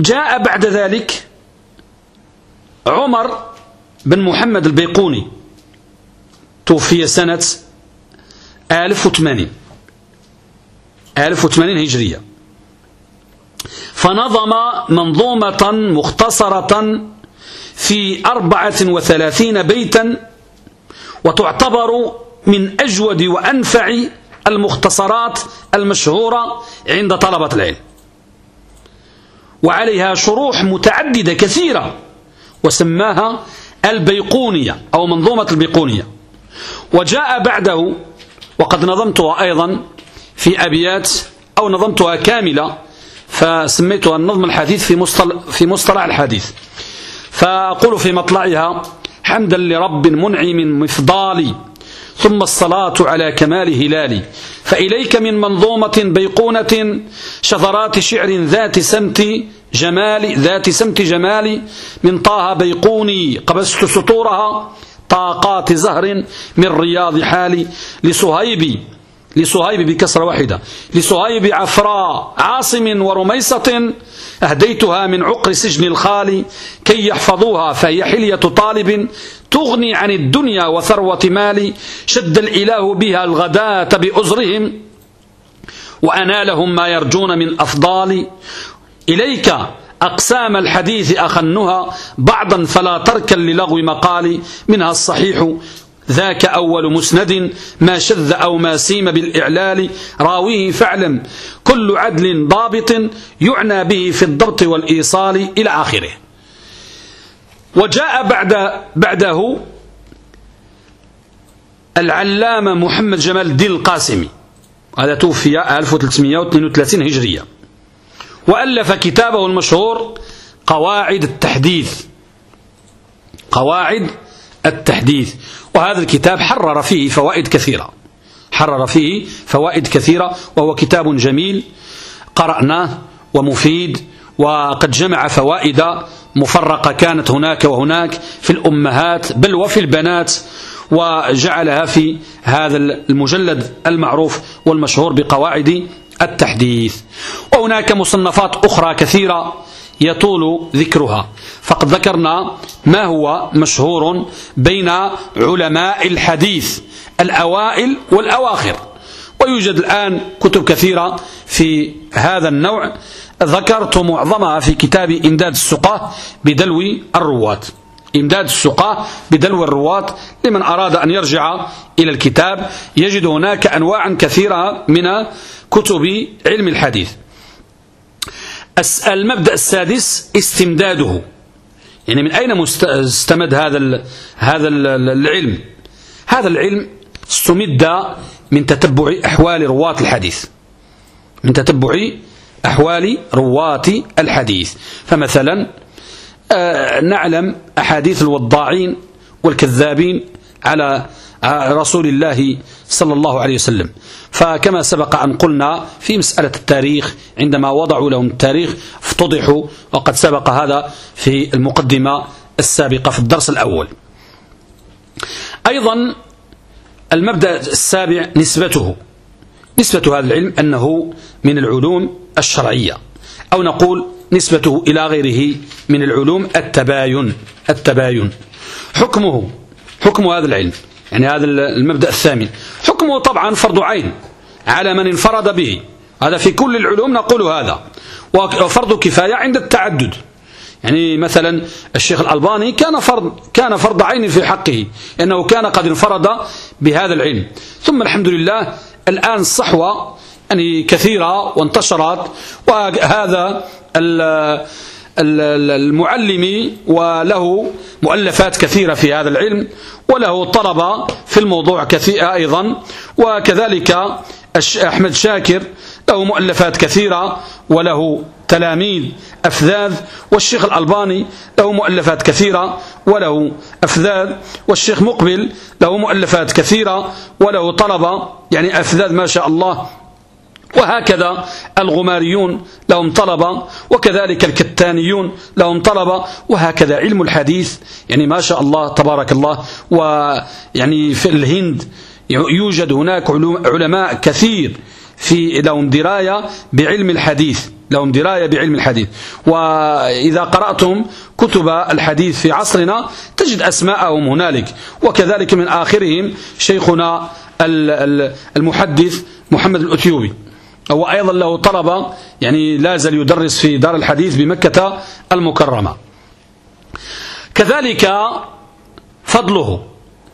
جاء بعد ذلك عمر بن محمد البيقوني. توفي سنة 1080 1080 هجرية. فنظم منظومة مختصرة في أربعة وثلاثين بيتا وتعتبر من أجود وأنفع المختصرات المشهورة عند طلبة العلم. وعليها شروح متعددة كثيرة وسماها البيقونية أو منظومة البيقونية. وجاء بعده وقد نظمتها أيضا في أبيات أو نظمتها كاملة فسميتها النظم الحديث في مصطلح, في مصطلح الحديث. فأقول في مطلعها حمدا لرب منعم مفضالي ثم الصلاة على كمال هلالي. فإليك من منظومة بيقونة شذرات شعر ذات سمت جمال ذات سمت جمال. من طه بيقوني قبست سطورها طاقات زهر من رياض حالي. لصهيبي لصهيب بكسرة واحدة. لصهيب عفراء عاصم ورميصة أهديتها من عقر سجن الخالي. كي يحفظوها فهي حلية طالب تغني عن الدنيا وثروة مال شد الإله بها الغداة بأزرهم وأنالهم ما يرجون من أفضال. إليك أقسام الحديث أخنها بعضا فلا تركا للغو مقالي. منها الصحيح ذاك أول مسند ما شذ أو ما سيم بالإعلال. راويه فاعلم كل عدل ضابط يعنى به في الضبط والإيصال إلى آخره. وجاء بعد بعده العلامة محمد جمال الدين القاسمي. هذا توفي 1332 هجرية. وألف كتابه المشهور قواعد التحديث. قواعد التحديث. وهذا الكتاب حرر فيه فوائد كثيرة. حرر فيه فوائد كثيرة وهو كتاب جميل قرأناه ومفيد وقد جمع فوائد مفرقة كانت هناك وهناك في الأمهات بل وفي البنات وجعلها في هذا المجلد المعروف والمشهور بقواعد التحديث. وهناك مصنفات أخرى كثيرة يطول ذكرها. فقد ذكرنا ما هو مشهور بين علماء الحديث الأوائل والأواخر. ويوجد الآن كتب كثيرة في هذا النوع. ذكرت معظمها في كتاب إمداد السقاة بدلو الرواة. إمداد السقاة بدلو الرواة. لمن أراد أن يرجع إلى الكتاب يجد هناك أنواعا كثيرة من كتب علم الحديث. المبدأ السادس استمداده. يعني من أين استمد هذا هذا العلم؟ هذا العلم استمد من تتبع أحوال رواة الحديث. من تتبع أحوال رواة الحديث. فمثلا آه، نعلم أحاديث الوضاعين والكذابين على رسول الله صلى الله عليه وسلم. فكما سبق أن قلنا في مسألة التاريخ عندما وضعوا لهم التاريخ افتضحوا وقد سبق هذا في المقدمة السابقة في الدرس الأول. أيضا المبدأ السابع نسبته. نسبة هذا العلم أنه من العلوم الشرعية أو نقول نسبته إلى غيره من العلوم التباين التباين. حكمه حكم هذا العلم يعني هذا المبدأ الثامن. حكمه طبعا فرض عين على من انفرد به. هذا في كل العلوم نقول هذا. وفرض كفاية عند التعدد. يعني مثلا الشيخ الألباني كان فرض كان فرض عين في حقه إنه كان قد انفرد بهذا العلم. ثم الحمد لله الآن الصحوة يعني كثيرة وانتشرت وهذا المعلم وله مؤلفات كثيرة في هذا العلم وله طلبة في الموضوع كثيرة أيضا وكذلك أحمد شاكر له مؤلفات كثيرة وله تلاميذ أفذاذ والشيخ الألباني له مؤلفات كثيرة وله أفذاذ والشيخ مقبل له مؤلفات كثيرة وله طلبة يعني أفذاذ ما شاء الله. وهكذا الغماريون لهم طلبة وكذلك الكتانيون لهم طلبة وهكذا علم الحديث يعني ما شاء الله تبارك الله. ويعني في الهند يوجد هناك علماء كثير في لهم دراية بعلم الحديث. لهم دراية بعلم الحديث. وإذا قرأتم كتب الحديث في عصرنا تجد أسماءهم هنالك. وكذلك من آخرهم شيخنا المحدث محمد الأثيوبي هو أيضا له طلبة يعني لا زال يدرس في دار الحديث بمكة المكرمة. كذلك فضله.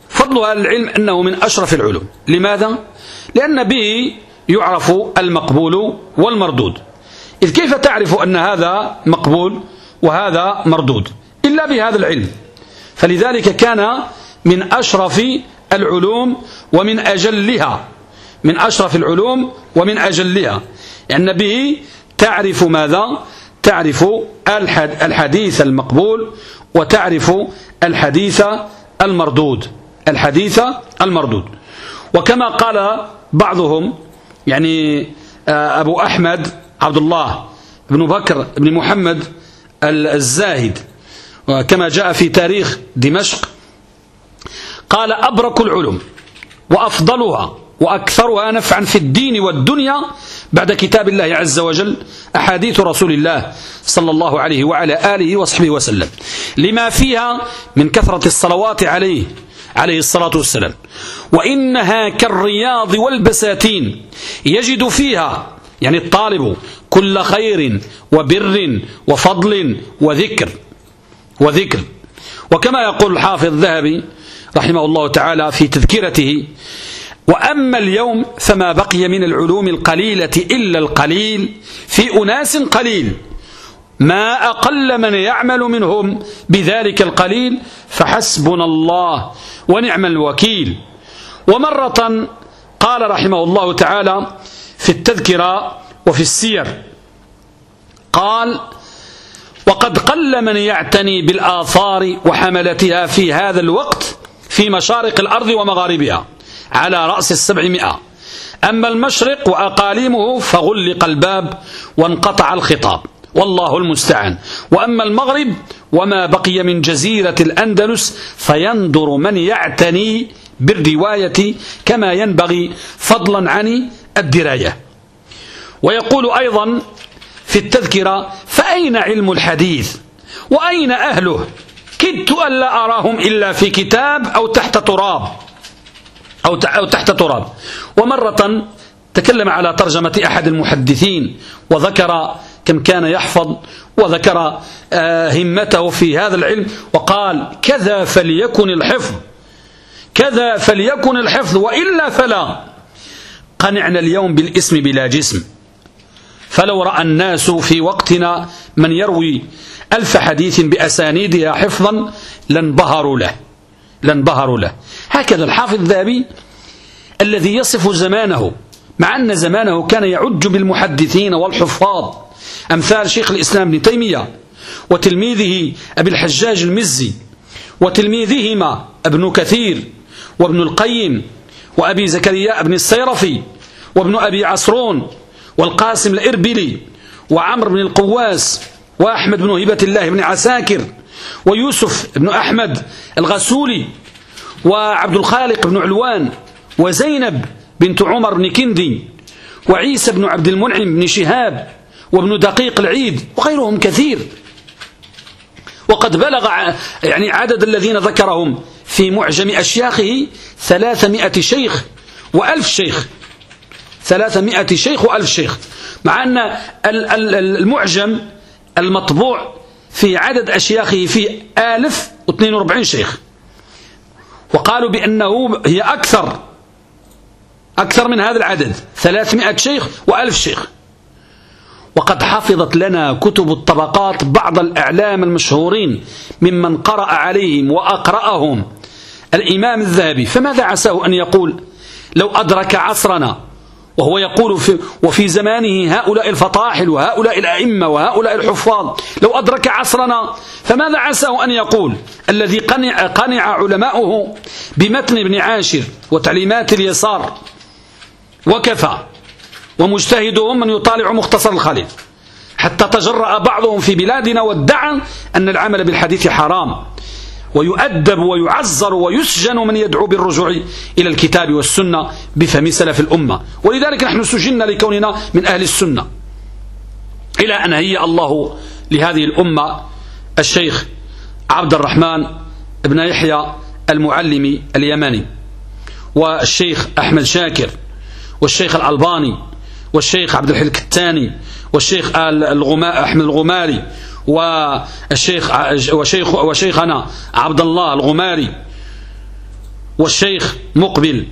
فضل هذا العلم أنه من أشرف العلوم. لماذا؟ لأن به يعرف المقبول والمردود. إذ كيف تعرف أن هذا مقبول وهذا مردود؟ إلا بهذا العلم. فلذلك كان من أشرف العلوم ومن أجلها. من أشرف العلوم ومن أجلها. لأن به تعرف ماذا؟ تعرف الحديث المقبول وتعرف الحديث المردود. الحديث المردود. وكما قال بعضهم يعني آه، أبو أحمد عبد الله بن بكر بن محمد الزاهد. كما جاء في تاريخ دمشق قال أبرك العلوم وأفضلها وأكثرها نفعا في الدين والدنيا بعد كتاب الله عز وجل أحاديث رسول الله صلى الله عليه وعلى آله وصحبه وسلم. لما فيها من كثرة الصلوات عليه عليه الصلاة والسلام. وإنها كالرياض والبساتين يجد فيها يعني الطالب كل خير وبر وفضل وذكر وذكر. وكما يقول الحافظ الذهبي رحمه الله تعالى في تذكرته وأما اليوم فما بقي من العلوم القليلة إلا القليل في أناس قليل. ما أقل من يعمل منهم بذلك القليل فحسبنا الله ونعم الوكيل. ومرة قال رحمه الله تعالى في التذكرة وفي السير. قال وقد قل من يعتني بالآثار وحملتها في هذا الوقت في مشارق الأرض ومغاربها على رأس السبعمائة. أما المشرق وأقاليمه فغلق الباب وانقطع الخطاب. والله المستعان. وأما المغرب وما بقي من جزيرة الأندلس فينظر من يعتني بالرواية كما ينبغي فضلا عن الدراية. ويقول أيضا في التذكرة فأين علم الحديث؟ وأين أهله؟ كدت ألا أراهم إلا في كتاب أو تحت تراب. أو تحت تراب. ومرة تكلم على ترجمة أحد المحدثين وذكر كم كان يحفظ وذكر آه، همته في هذا العلم وقال كذا فليكن الحفظ. كذا فليكن الحفظ وإلا فلا. قنعنا اليوم بالاسم بلا جسم. فلو رأى الناس في وقتنا من يروي ألف حديث بأسانيدها حفظا لانبهروا له. لانبهروا له. هكذا الحافظ الذهبي الذي يصف زمانه مع أن زمانه كان يعج بالمحدثين والحفاظ. أمثال شيخ الإسلام ابن تيمية وتلميذه أبي الحجاج المزي وتلميذهما ابن كثير وابن القيم وأبي زكريا بن السيرفي وابن أبي عصرون والقاسم الإربلي وعمر بن القواس وأحمد بن هبة الله بن عساكر ويوسف بن أحمد الغسولي وعبد الخالق بن علوان وزينب بنت عمر بن كندي وعيسى بن عبد المنعم بن شهاب وابن دقيق العيد وغيرهم كثير. وقد بلغ يعني عدد الذين ذكرهم. في معجم أشياخه ثلاثمائة شيخ وألف شيخ. ثلاثمائة شيخ وألف شيخ. مع أن المعجم المطبوع في عدد أشياخه في آلف واثنين وربعين شيخ. وقالوا بأنه هي أكثر أكثر من هذا العدد ثلاثمائة شيخ وألف شيخ. وقد حفظت لنا كتب الطبقات بعض الأعلام المشهورين ممن قرأ عليهم وأقرأهم. الإمام الذهبي فماذا عساه أن يقول؟ لو أدرك عصرنا وهو يقول في وفي زمانه هؤلاء الفطاحل وهؤلاء الأئمة وهؤلاء الحفاظ لو أدرك عصرنا فماذا عساه أن يقول؟ الذي قنع, قنع علماؤه بمتن ابن عاشر وتعليمات اليسار وكفى ومجتهدهم من يطالع مختصر الخليل حتى تجرأ بعضهم في بلادنا وادعى أن العمل بالحديث حرام. ويؤدب ويعزر ويسجن من يدعو بالرجوع إلى الكتاب والسنة بفهم سلف الأمة. ولذلك نحن سجنا لكوننا من أهل السنة. إلى أن هيأ الله لهذه الأمة الشيخ عبد الرحمن بن يحيى المعلم اليماني والشيخ أحمد شاكر والشيخ الألباني والشيخ عبد الحلك الثاني والشيخ أحمد الغماري والشيخ وشيخ وشيخنا عبد الله الغماري والشيخ مقبل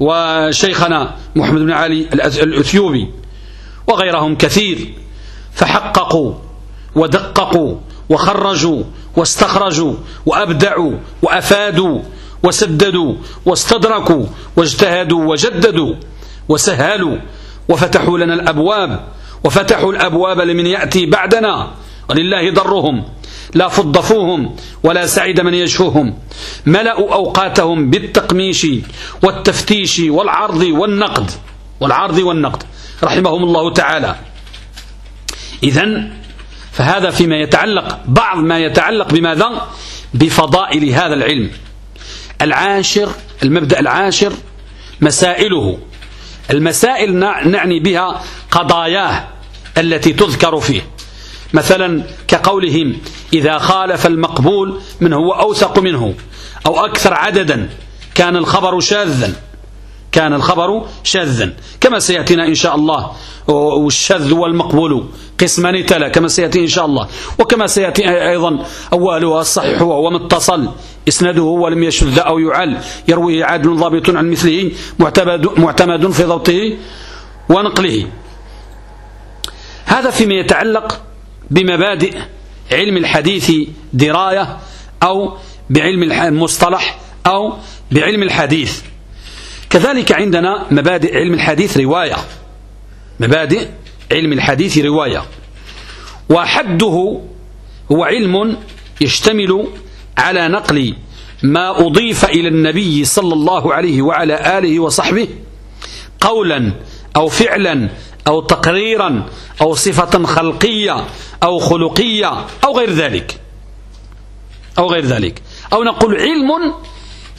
وشيخنا محمد بن علي الأثيوبي وغيرهم كثير فحققوا ودققوا وخرجوا واستخرجوا وأبدعوا وأفادوا وسددوا واستدركوا واجتهدوا وجددوا وسهلوا وفتحوا لنا الأبواب وفتحوا الأبواب لمن يأتي بعدنا ولله ضرهم لا فضفوهم ولا سعد من يشفوهم. ملأوا أوقاتهم بالتقميش والتفتيش والعرض والنقد. والعرض والنقد رحمهم الله تعالى. إذا فهذا فيما يتعلق بعض ما يتعلق بماذا؟ بفضائل هذا العلم. العاشر المبدأ العاشر مسائله. المسائل نعني بها قضاياه التي تذكر فيه. مثلا كقولهم إذا خالف المقبول من هو أوثق منه أو أكثر عددا كان الخبر شاذا كان الخبر شاذا. كما سيأتينا إن شاء الله والشذ والمقبول قسمان تلا كما سيأتي إن شاء الله. وكما سيأتي أيضا أولها الصحيح وهو متصل إسناده ولم يشذ أو يعل. يرويه عادل ضابط عن مثله معتمد, معتمد في ضبطه ونقله. هذا فيما يتعلق بمبادئ علم الحديث دراية أو بعلم المصطلح أو بعلم الحديث. كذلك عندنا مبادئ علم الحديث رواية. مبادئ علم الحديث رواية. وحده هو علم يشتمل على نقل ما أضيف إلى النبي صلى الله عليه وعلى آله وصحبه قولا أو فعلا أو تقريرا أو صفة خلقية أو خلقية أو غير ذلك. أو غير ذلك. أو نقول علم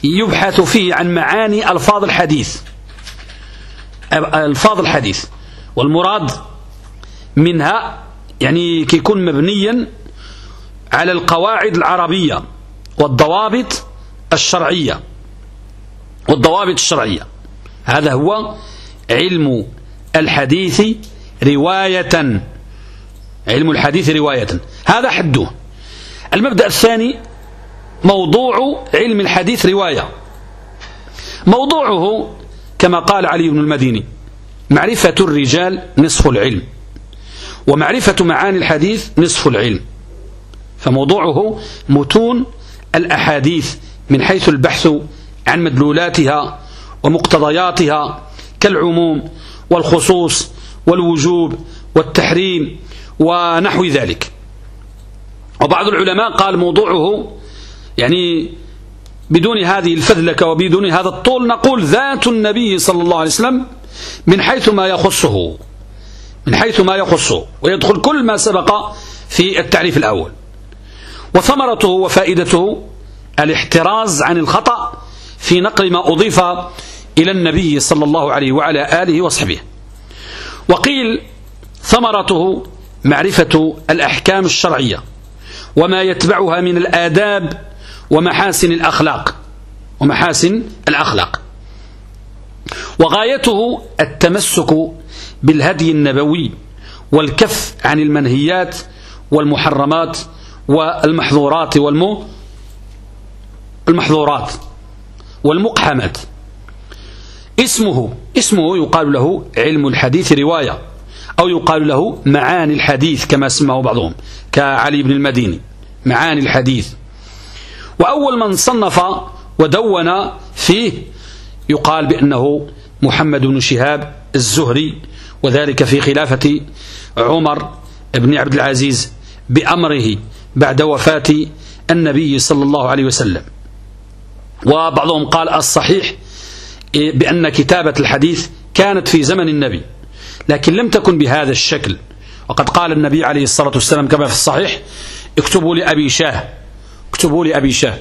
يبحث فيه عن معاني ألفاظ الحديث. ألفاظ الحديث. والمراد منها يعني كيكون مبنيا على القواعد العربية والضوابط الشرعية. والضوابط الشرعية. هذا هو علم الحديث رواية. علم الحديث رواية. هذا حده. المبدأ الثاني موضوع علم الحديث رواية. موضوعه كما قال علي بن المديني معرفة الرجال نصف العلم ومعرفة معاني الحديث نصف العلم. فموضوعه متون الأحاديث من حيث البحث عن مدلولاتها ومقتضياتها كالعموم والخصوص والوجوب والتحريم ونحو ذلك. وبعض العلماء قال موضوعه يعني بدون هذه الفذلكة وبدون هذا الطول نقول ذات النبي صلى الله عليه وسلم من حيث ما يخصه من حيث ما يخصه ويدخل كل ما سبق في التعريف الأول. وثمرته وفائدته الاحتراز عن الخطأ في نقل ما أضيف إلى النبي صلى الله عليه وعلى آله وصحبه. وقيل ثمرته معرفة الأحكام الشرعية وما يتبعها من الآداب ومحاسن الأخلاق ومحاسن الأخلاق. وغايته التمسك بالهدي النبوي والكف عن المنهيات والمحرمات والمحظورات والمو المحظورات والمقحمات. اسمه اسمه يقال له علم الحديث رواية أو يقال له معاني الحديث كما سماه بعضهم كعلي بن المديني معاني الحديث. وأول من صنف ودون فيه يقال بأنه محمد بن شهاب الزهري وذلك في خلافة عمر بن عبد العزيز بأمره بعد وفاة النبي صلى الله عليه وسلم. وبعضهم قال الصحيح بأن كتابة الحديث كانت في زمن النبي لكن لم تكن بهذا الشكل. وقد قال النبي عليه الصلاة والسلام كما في الصحيح اكتبوا لأبي شاه اكتبوا لأبي شاه.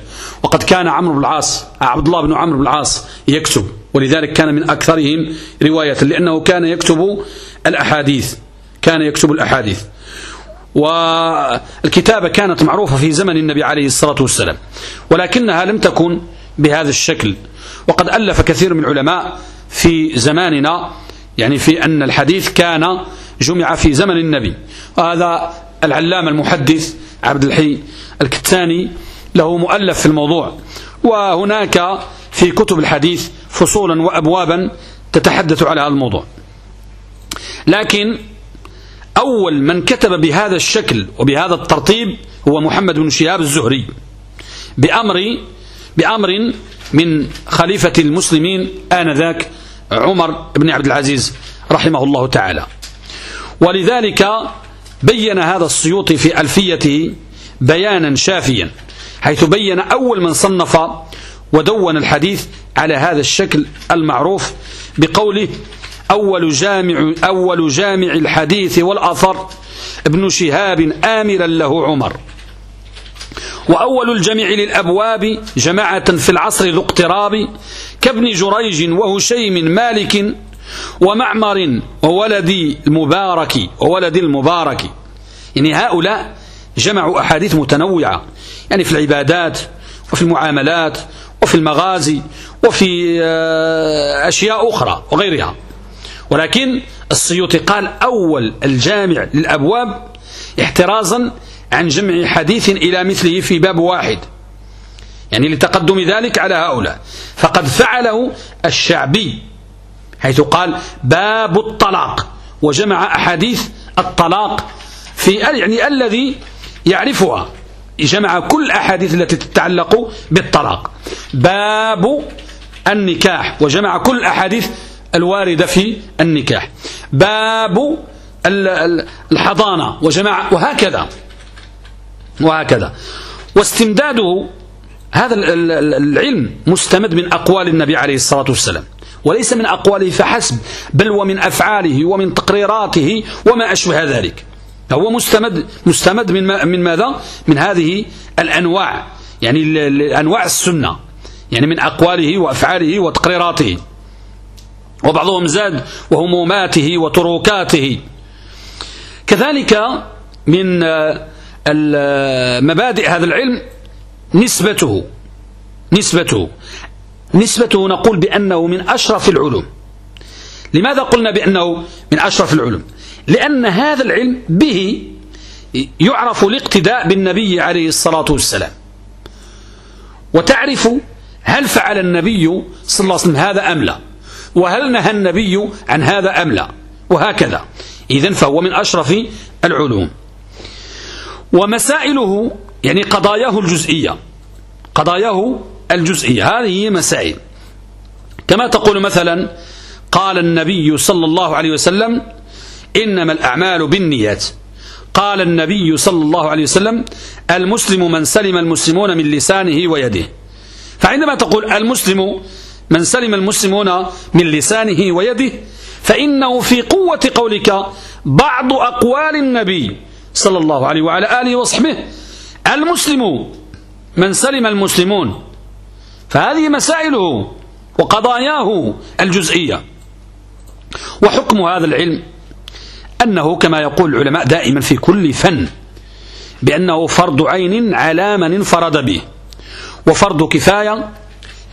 وقد كان عمرو بن العاص عبد الله بن عمرو بن العاص يكتب ولذلك كان من أكثرهم رواية لأنه كان يكتب الأحاديث كان يكتب الأحاديث. والكتابة كانت معروفة في زمن النبي عليه الصلاة والسلام ولكنها لم تكن بهذا الشكل. وقد ألف كثير من العلماء في زماننا يعني في أن الحديث كان جمع في زمن النبي. وهذا العلامة المحدث عبد الحي الكتاني له مؤلف في الموضوع. وهناك في كتب الحديث فصولا وأبوابا تتحدث على هذا الموضوع. لكن أول من كتب بهذا الشكل وبهذا الترتيب هو محمد بن شهاب الزهري بأمر بأمر من خليفة المسلمين آنذاك عمر بن عبد العزيز رحمه الله تعالى. ولذلك بين هذا السيوطي في ألفيته بيانا شافيا حيث بين أول من صنف ودون الحديث على هذا الشكل المعروف بقوله أول جامع, أول جامع الحديث والأثر ابن شهاب آمرا له عمر. وأول الجميع للأبواب جماعة في العصر ذو اقتراب كابن جريج وهشيم مالك ومعمر وولد المبارك وولد المبارك. يعني هؤلاء جمعوا أحاديث متنوعة. يعني في العبادات وفي المعاملات وفي المغازي وفي آه، أشياء أخرى وغيرها. ولكن السيوطي قال أول الجامع للأبواب احترازا عن جمع حديث إلى مثله في باب واحد. يعني لتقدم ذلك على هؤلاء. فقد فعله الشعبي حيث قال باب الطلاق وجمع أحاديث الطلاق في يعني الذي يعرفها. جمع كل الأحاديث التي تتعلق بالطلاق. باب النكاح وجمع كل الأحاديث الواردة في النكاح. باب الحضانة وجمع وهكذا. وهكذا. واستمداده هذا العلم مستمد من أقوال النبي عليه الصلاة والسلام. وليس من أقواله فحسب بل ومن أفعاله ومن تقريراته وما أشبه ذلك. هو مستمد مستمد من من ماذا؟ من هذه الأنواع. يعني أنواع السنة. يعني من أقواله وأفعاله وتقريراته. وبعضهم زاد وهموماته وتروكاته كذلك من مبادئ هذا العلم نسبته نسبته نسبته نقول بأنه من أشرف العلوم. لماذا قلنا بأنه من أشرف العلوم؟ لأن هذا العلم به يعرف الاقتداء بالنبي عليه الصلاة والسلام. وتعرف هل فعل النبي صلى الله عليه وسلم هذا أم لا؟ وهل نهى النبي عن هذا أم لا؟ وهكذا. إذن فهو من أشرف العلوم. ومسائله يعني قضاياه الجزئية قضاياه الجزئية هذه هي مسائل. كما تقول مثلا قال النبي صلى الله عليه وسلم إنما الأعمال بالنيات. قال النبي صلى الله عليه وسلم المسلم من سلم المسلمون من لسانه ويده. فعندما تقول المسلم من سلم المسلمون من لسانه ويده فإنه في قوة قولك بعض أقوال النبي صلى الله عليه وعلى آله وصحبه. المسلم من سلم المسلمون فهذه مسائله وقضاياه الجزئية. وحكم هذا العلم أنه كما يقول العلماء دائما في كل فن بأنه فرض عين على من انفرد به وفرض كفاية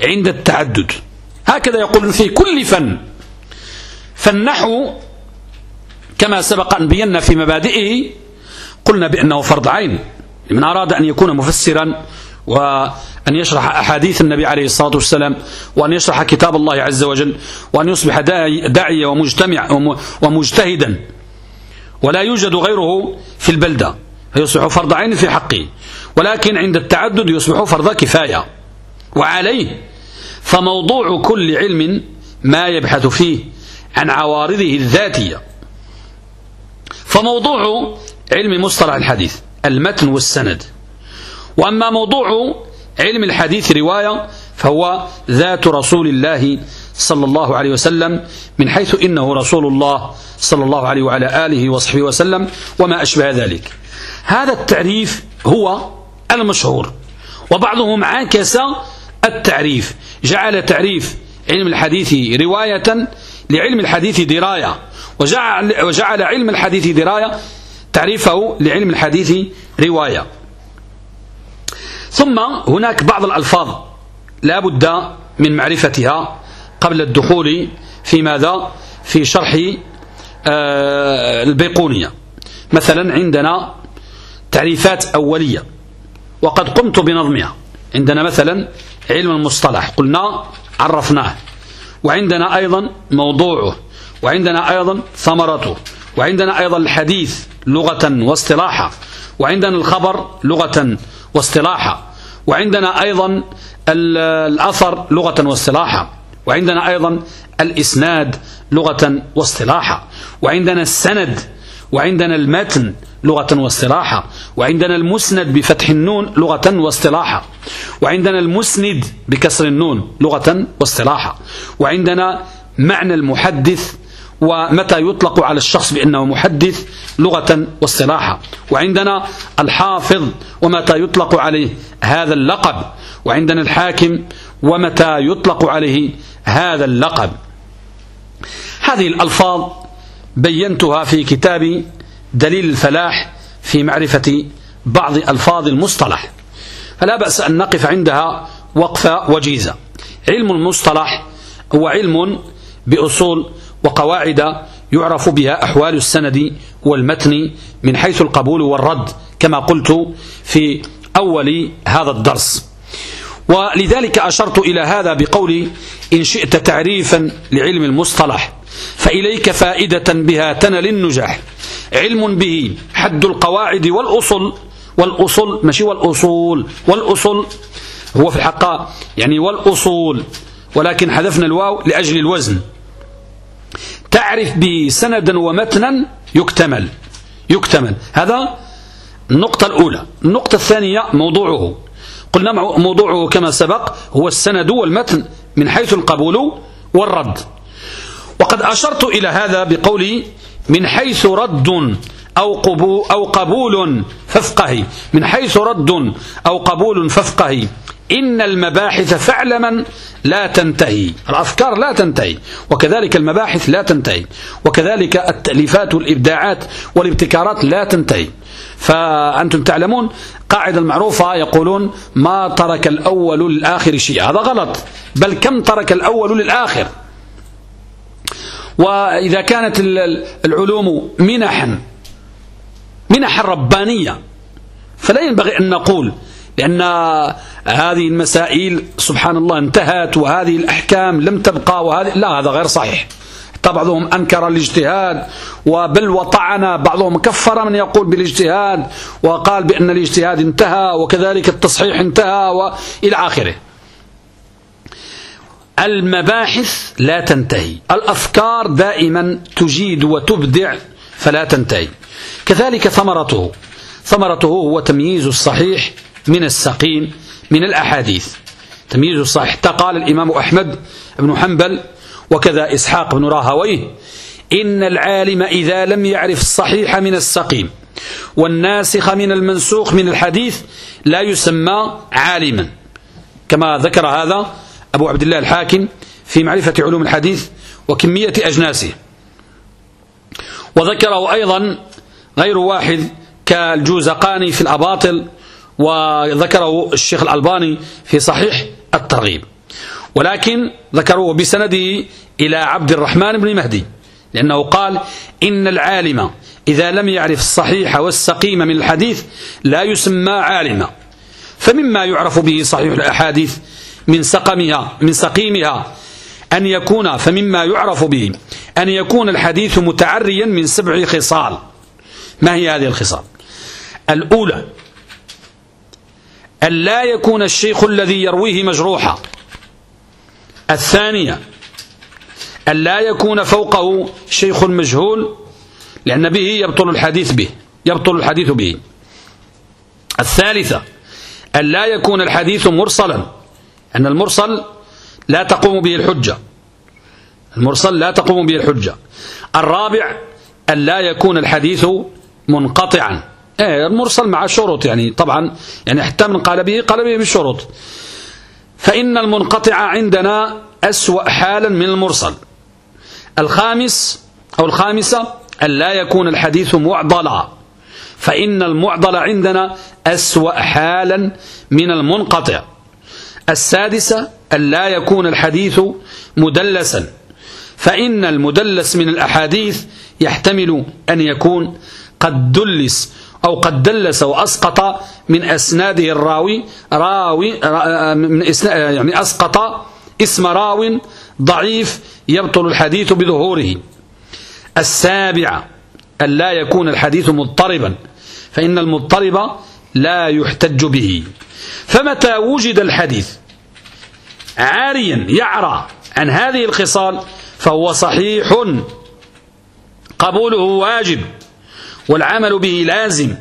عند التعدد. هكذا يقول في كل فن. فالنحو كما سبق أن بينا في مبادئه قلنا بأنه فرض عين. من أراد أن يكون مفسرا وأن يشرح أحاديث النبي عليه الصلاة والسلام وأن يشرح كتاب الله عز وجل وأن يصبح داعية ومجتمع ومجتهدا. ولا يوجد غيره في البلدة. فيصبح فرض عين في حقه. ولكن عند التعدد يصبح فرض كفاية. وعليه. فموضوع كل علم ما يبحث فيه عن عوارضه الذاتية. فموضوع علم مصطلح الحديث المتن والسند. وأما موضوع علم الحديث رواية فهو ذات رسول الله صلى الله عليه وسلم من حيث إنه رسول الله صلى الله عليه وعلى آله وصحبه وسلم وما أشبه ذلك. هذا التعريف هو المشهور وبعضهم عكس التعريف. جعل تعريف علم الحديث رواية لعلم الحديث دراية وجعل, وجعل علم الحديث دراية تعريفه لعلم الحديث رواية. ثم هناك بعض الألفاظ لا بد من معرفتها قبل الدخول في ماذا؟ في شرح آه، البيقونية. مثلا عندنا تعريفات أولية وقد قمت بنظمها. عندنا مثلا علم المصطلح قلنا عرفناه. وعندنا أيضا موضوعه. وعندنا أيضا ثمرته. وعندنا أيضا الحديث لغة واصطلاحا. وعندنا الخبر لغة واصطلاحا. وعندنا أيضا الأثر لغة واصطلاحا. وعندنا أيضا الإسناد لغة واصطلاحا. وعندنا السند. وعندنا المتن لغة واصطلاحا. وعندنا المسند بفتح النون لغة واصطلاحا. وعندنا المسند بكسر النون لغة واصطلاحا. وعندنا معنى المحدث ومتى يطلق على الشخص بأنه محدث لغة واصطلاحا. وعندنا الحافظ ومتى يطلق عليه هذا اللقب. وعندنا الحاكم ومتى يطلق عليه هذا اللقب. هذه الألفاظ بينتها في كتاب دليل الفلاح في معرفة بعض ألفاظ المصطلح. فلا بأس أن نقف عندها وقفة وجيزة. علم المصطلح هو علم بأصول وقواعد يعرف بها أحوال السند والمتن من حيث القبول والرد كما قلت في أول هذا الدرس. ولذلك أشرت إلى هذا بقولي إن شئت تعريفا لعلم المصطلح فإليك فائدة بها تنل النجاح. علم به حد القواعد والأصل والأصل ماشي والأصول؟ والأصل هو في الحقيقة يعني والأصول ولكن حذفنا الواو لأجل الوزن. تعرف به سندا ومتنا يكتمل يكتمل. هذا النقطة الأولى. النقطة الثانية موضوعه. قلنا موضوعه كما سبق هو السند والمتن من حيث القبول والرد. وقد أشرت إلى هذا بقولي من حيث رد أو, قبول أو قبول فافقهي. من حيث رد أو قبول فافقهي. إن المباحث فعلما لا تنتهي. الأفكار لا تنتهي. وكذلك المباحث لا تنتهي. وكذلك التأليفات والإبداعات والابتكارات لا تنتهي. فأنتم تعلمون قاعدة المعروفة يقولون ما ترك الأول للآخر شيء هذا غلط. بل كم ترك الأول للآخر؟ وإذا كانت العلوم منحا منحا ربانية فلا ينبغي أن نقول لأن هذه المسائل سبحان الله انتهت وهذه الأحكام لم تبقى وهذه لا هذا غير صحيح. حتى بعضهم أنكر الاجتهاد وبل وطعن بعضهم كفر من يقول بالاجتهاد وقال بأن الاجتهاد انتهى وكذلك التصحيح انتهى وإلى آخره. المباحث لا تنتهي. الأفكار دائما تجيد وتبدع فلا تنتهي. كذلك ثمرته. ثمرته هو تمييز الصحيح من السقيم من الأحاديث. تمييز الصحيح. قال الإمام أحمد بن حنبل وكذا إسحاق بن راهويه إن العالم إذا لم يعرف الصحيح من السقيم والناسخ من المنسوخ من الحديث لا يسمى عالما. كما ذكر هذا أبو عبد الله الحاكم في معرفة علوم الحديث وكمية أجناسه. وذكره أيضا غير واحد كالجوزقاني في الأباطل وذكره الشيخ الألباني في صحيح الترغيب. ولكن ذكروه بسنده إلى عبد الرحمن بن مهدي لأنه قال إن العالم إذا لم يعرف الصحيح والسقيم من الحديث لا يسمى عالما. فمما يعرف به صحيح الأحاديث من سقمها من سقيمها أن يكون فمما يعرف به أن يكون الحديث متعريا من سبع خصال. ما هي هذه الخصال؟ الأولى أن لا يكون الشيخ الذي يرويه مجروحا. الثانية أن لا يكون فوقه شيخ مجهول لأن به يبطل الحديث به يبطل الحديث به. الثالثة أن لا يكون الحديث مرسلا أن المرسل لا تقوم به الحجة. المرسل لا تقوم به الحجة. الرابع أن لا يكون الحديث منقطعا. إيه المرسل مع شروط يعني طبعا يعني حتى من قال به قال به بالشروط فإن المنقطع عندنا أسوأ حالا من المرسل. الخامس أو الخامسة أن لا يكون الحديث معضلا. فإن المعضل عندنا أسوأ حالا من المنقطع. السادسة أن لا يكون الحديث مدلسا. فإن المدلس من الأحاديث يحتمل أن يكون قد دلس. أو قد دلس وأسقط من أسناده الراوي راوي من يعني أسقط اسم راو ضعيف يبطل الحديث بظهوره. السابعة أن لا يكون الحديث مضطربا فإن المضطرب لا يحتج به. فمتى وجد الحديث؟ عاريا يعرى عن هذه الخصال فهو صحيح قبوله واجب. والعمل به لازم.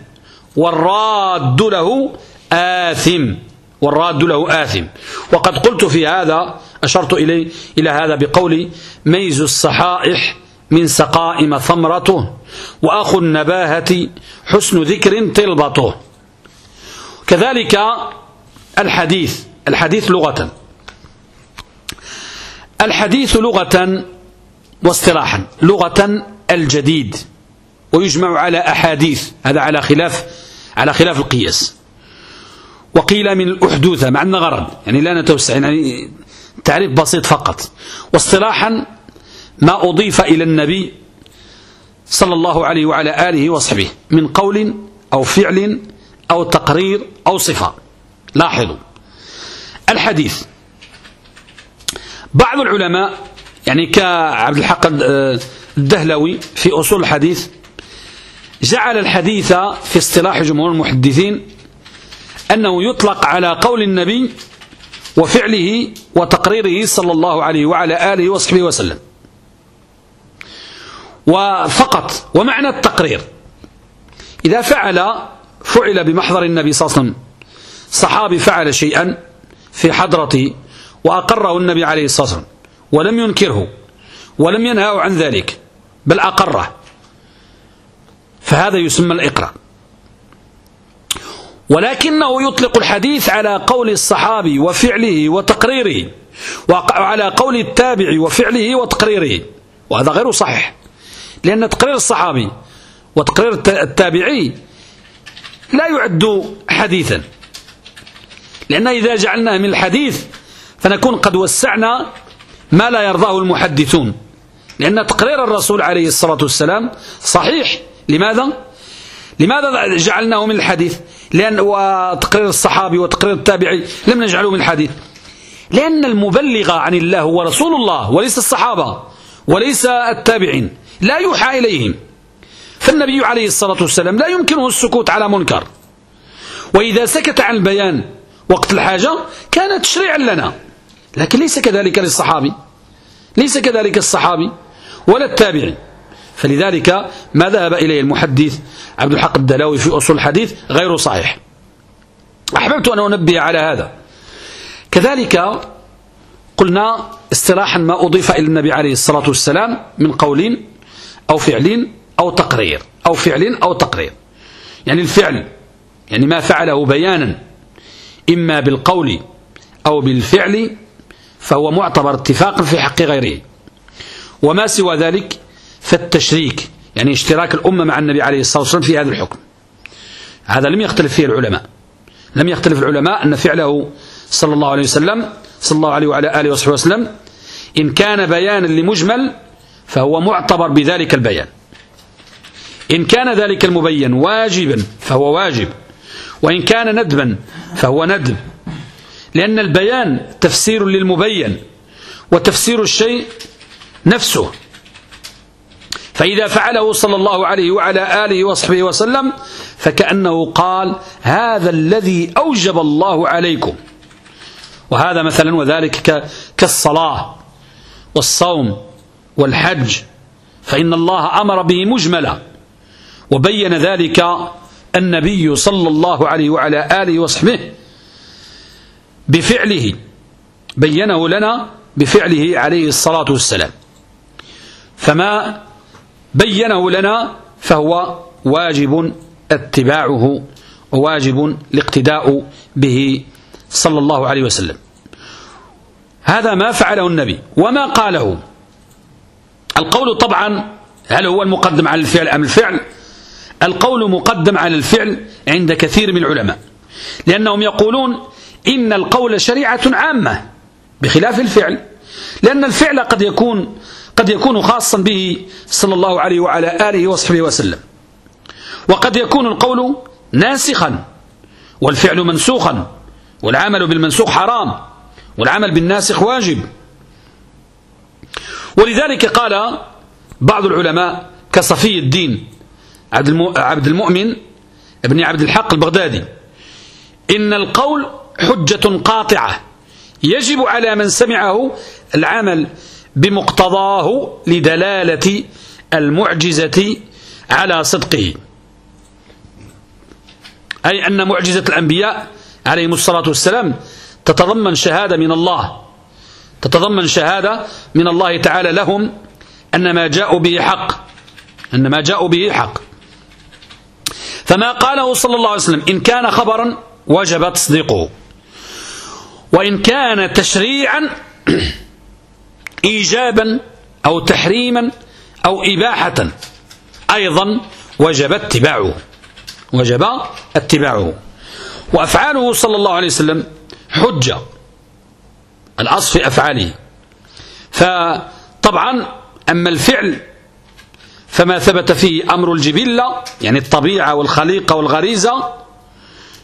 والراد له آثم. والراد له آثم. وقد قلت في هذا أشرت إليه إلى هذا بقولي ميز الصحائح من سقائم ثمرته وأخو النباهة حسن ذكر طلبته. كذلك الحديث الحديث لغة. الحديث لغة واصطلاحا لغة الجديد. ويجمع على أحاديث. هذا على خلاف على خلاف القياس. وقيل من الأحدوثة مع أن غرض يعني لا نتوسع يعني تعريف بسيط فقط. واصطلاحا ما أضيف إلى النبي صلى الله عليه وعلى آله وصحبه من قول أو فعل أو تقرير أو صفة. لاحظوا. الحديث. بعض العلماء يعني كعبد الحق الدهلوي في أصول الحديث جعل الحديث في اصطلاح جمهور المحدثين أنه يطلق على قول النبي وفعله وتقريره صلى الله عليه وعلى آله وصحبه وسلم. وفقط ومعنى التقرير. إذا فعل فعل بمحضر النبي صلى الله عليه وسلم. صحابي فعل شيئا في حضرته وأقره النبي عليه الصلاة والسلام ولم ينكره ولم ينهاه عن ذلك بل أقره. فهذا يسمى الإقرار ولكنه يطلق الحديث على قول الصحابي وفعله وتقريره وعلى قول التابع وفعله وتقريره وهذا غير صحيح لأن تقرير الصحابي وتقرير التابعي لا يعد حديثا. لأن إذا جعلناه من الحديث فنكون قد وسعنا ما لا يرضاه المحدثون لأن تقرير الرسول عليه الصلاة والسلام صحيح. لماذا؟ لماذا جعلناه من الحديث؟ لأن وتقرير الصحابي وتقرير التابعي لم نجعله من الحديث. لأن المبلغ عن الله هو رسول الله وليس الصحابة وليس التابعين. لا يوحى إليهم. فالنبي عليه الصلاة والسلام لا يمكنه السكوت على منكر. وإذا سكت عن البيان وقت الحاجة كان تشريعا لنا. لكن ليس كذلك للصحابي. ليس كذلك الصحابي ولا التابعي فلذلك ما ذهب إليه المحدث عبد الحق الدلاوي في أصول الحديث غير صحيح. أحببت أن أنبه على هذا. كذلك قلنا استراحا ما أضيف إلى النبي عليه الصلاة والسلام من قول أو فعل أو تقرير أو فعل أو تقرير. يعني الفعل يعني ما فعله بيانا إما بالقول أو بالفعل فهو معتبر اتفاقا في حق غيره. وما سوى ذلك فالتشريك يعني اشتراك الأمة مع النبي عليه الصلاة والسلام في هذا الحكم. هذا لم يختلف فيه العلماء. لم يختلف العلماء أن فعله صلى الله عليه وسلم صلى الله عليه وعلى آله وصحبه وسلم. إن كان بيانا لمجمل فهو معتبر بذلك البيان. إن كان ذلك المبين واجبا فهو واجب. وإن كان ندبا فهو ندب. لأن البيان تفسير للمبين وتفسير الشيء نفسه. فإذا فعله صلى الله عليه وعلى آله وصحبه وسلم فكأنه قال هذا الذي أوجب الله عليكم. وهذا مثلا وذلك كالصلاة والصوم والحج فإن الله أمر به مجملا وبين ذلك النبي صلى الله عليه وعلى آله وصحبه بفعله بينه لنا بفعله عليه الصلاة والسلام. فما بينه لنا فهو واجب اتباعه وواجب الاقتداء به صلى الله عليه وسلم. هذا ما فعله النبي وما قاله. القول طبعا هل هو المقدم على الفعل أم الفعل؟ القول مقدم على الفعل عند كثير من العلماء لأنهم يقولون إن القول شريعة عامة بخلاف الفعل لأن الفعل قد يكون قد يكون خاصا به صلى الله عليه وعلى آله وصحبه وسلم. وقد يكون القول ناسخا والفعل منسوخا والعمل بالمنسوخ حرام والعمل بالناسخ واجب. ولذلك قال بعض العلماء كصفي الدين عبد المؤمن ابن عبد الحق البغدادي إن القول حجة قاطعة يجب على من سمعه العمل بمقتضاه لدلالة المعجزة على صدقه. أي أن معجزة الأنبياء عليهم الصلاة والسلام تتضمن شهادة من الله. تتضمن شهادة من الله تعالى لهم أن ما جاءوا به حق. أن ما جاءوا به حق. فما قاله صلى الله عليه وسلم إن كان خبرا وجب تصديقه. وإن كان تشريعا إيجابا أو تحريما أو إباحة. أيضا وجب اتباعه. وجب اتباعه. وأفعاله صلى الله عليه وسلم حجة. الأصل في أفعاله. فطبعا أما الفعل فما ثبت فيه أمر الجبلة يعني الطبيعة والخليقة والغريزة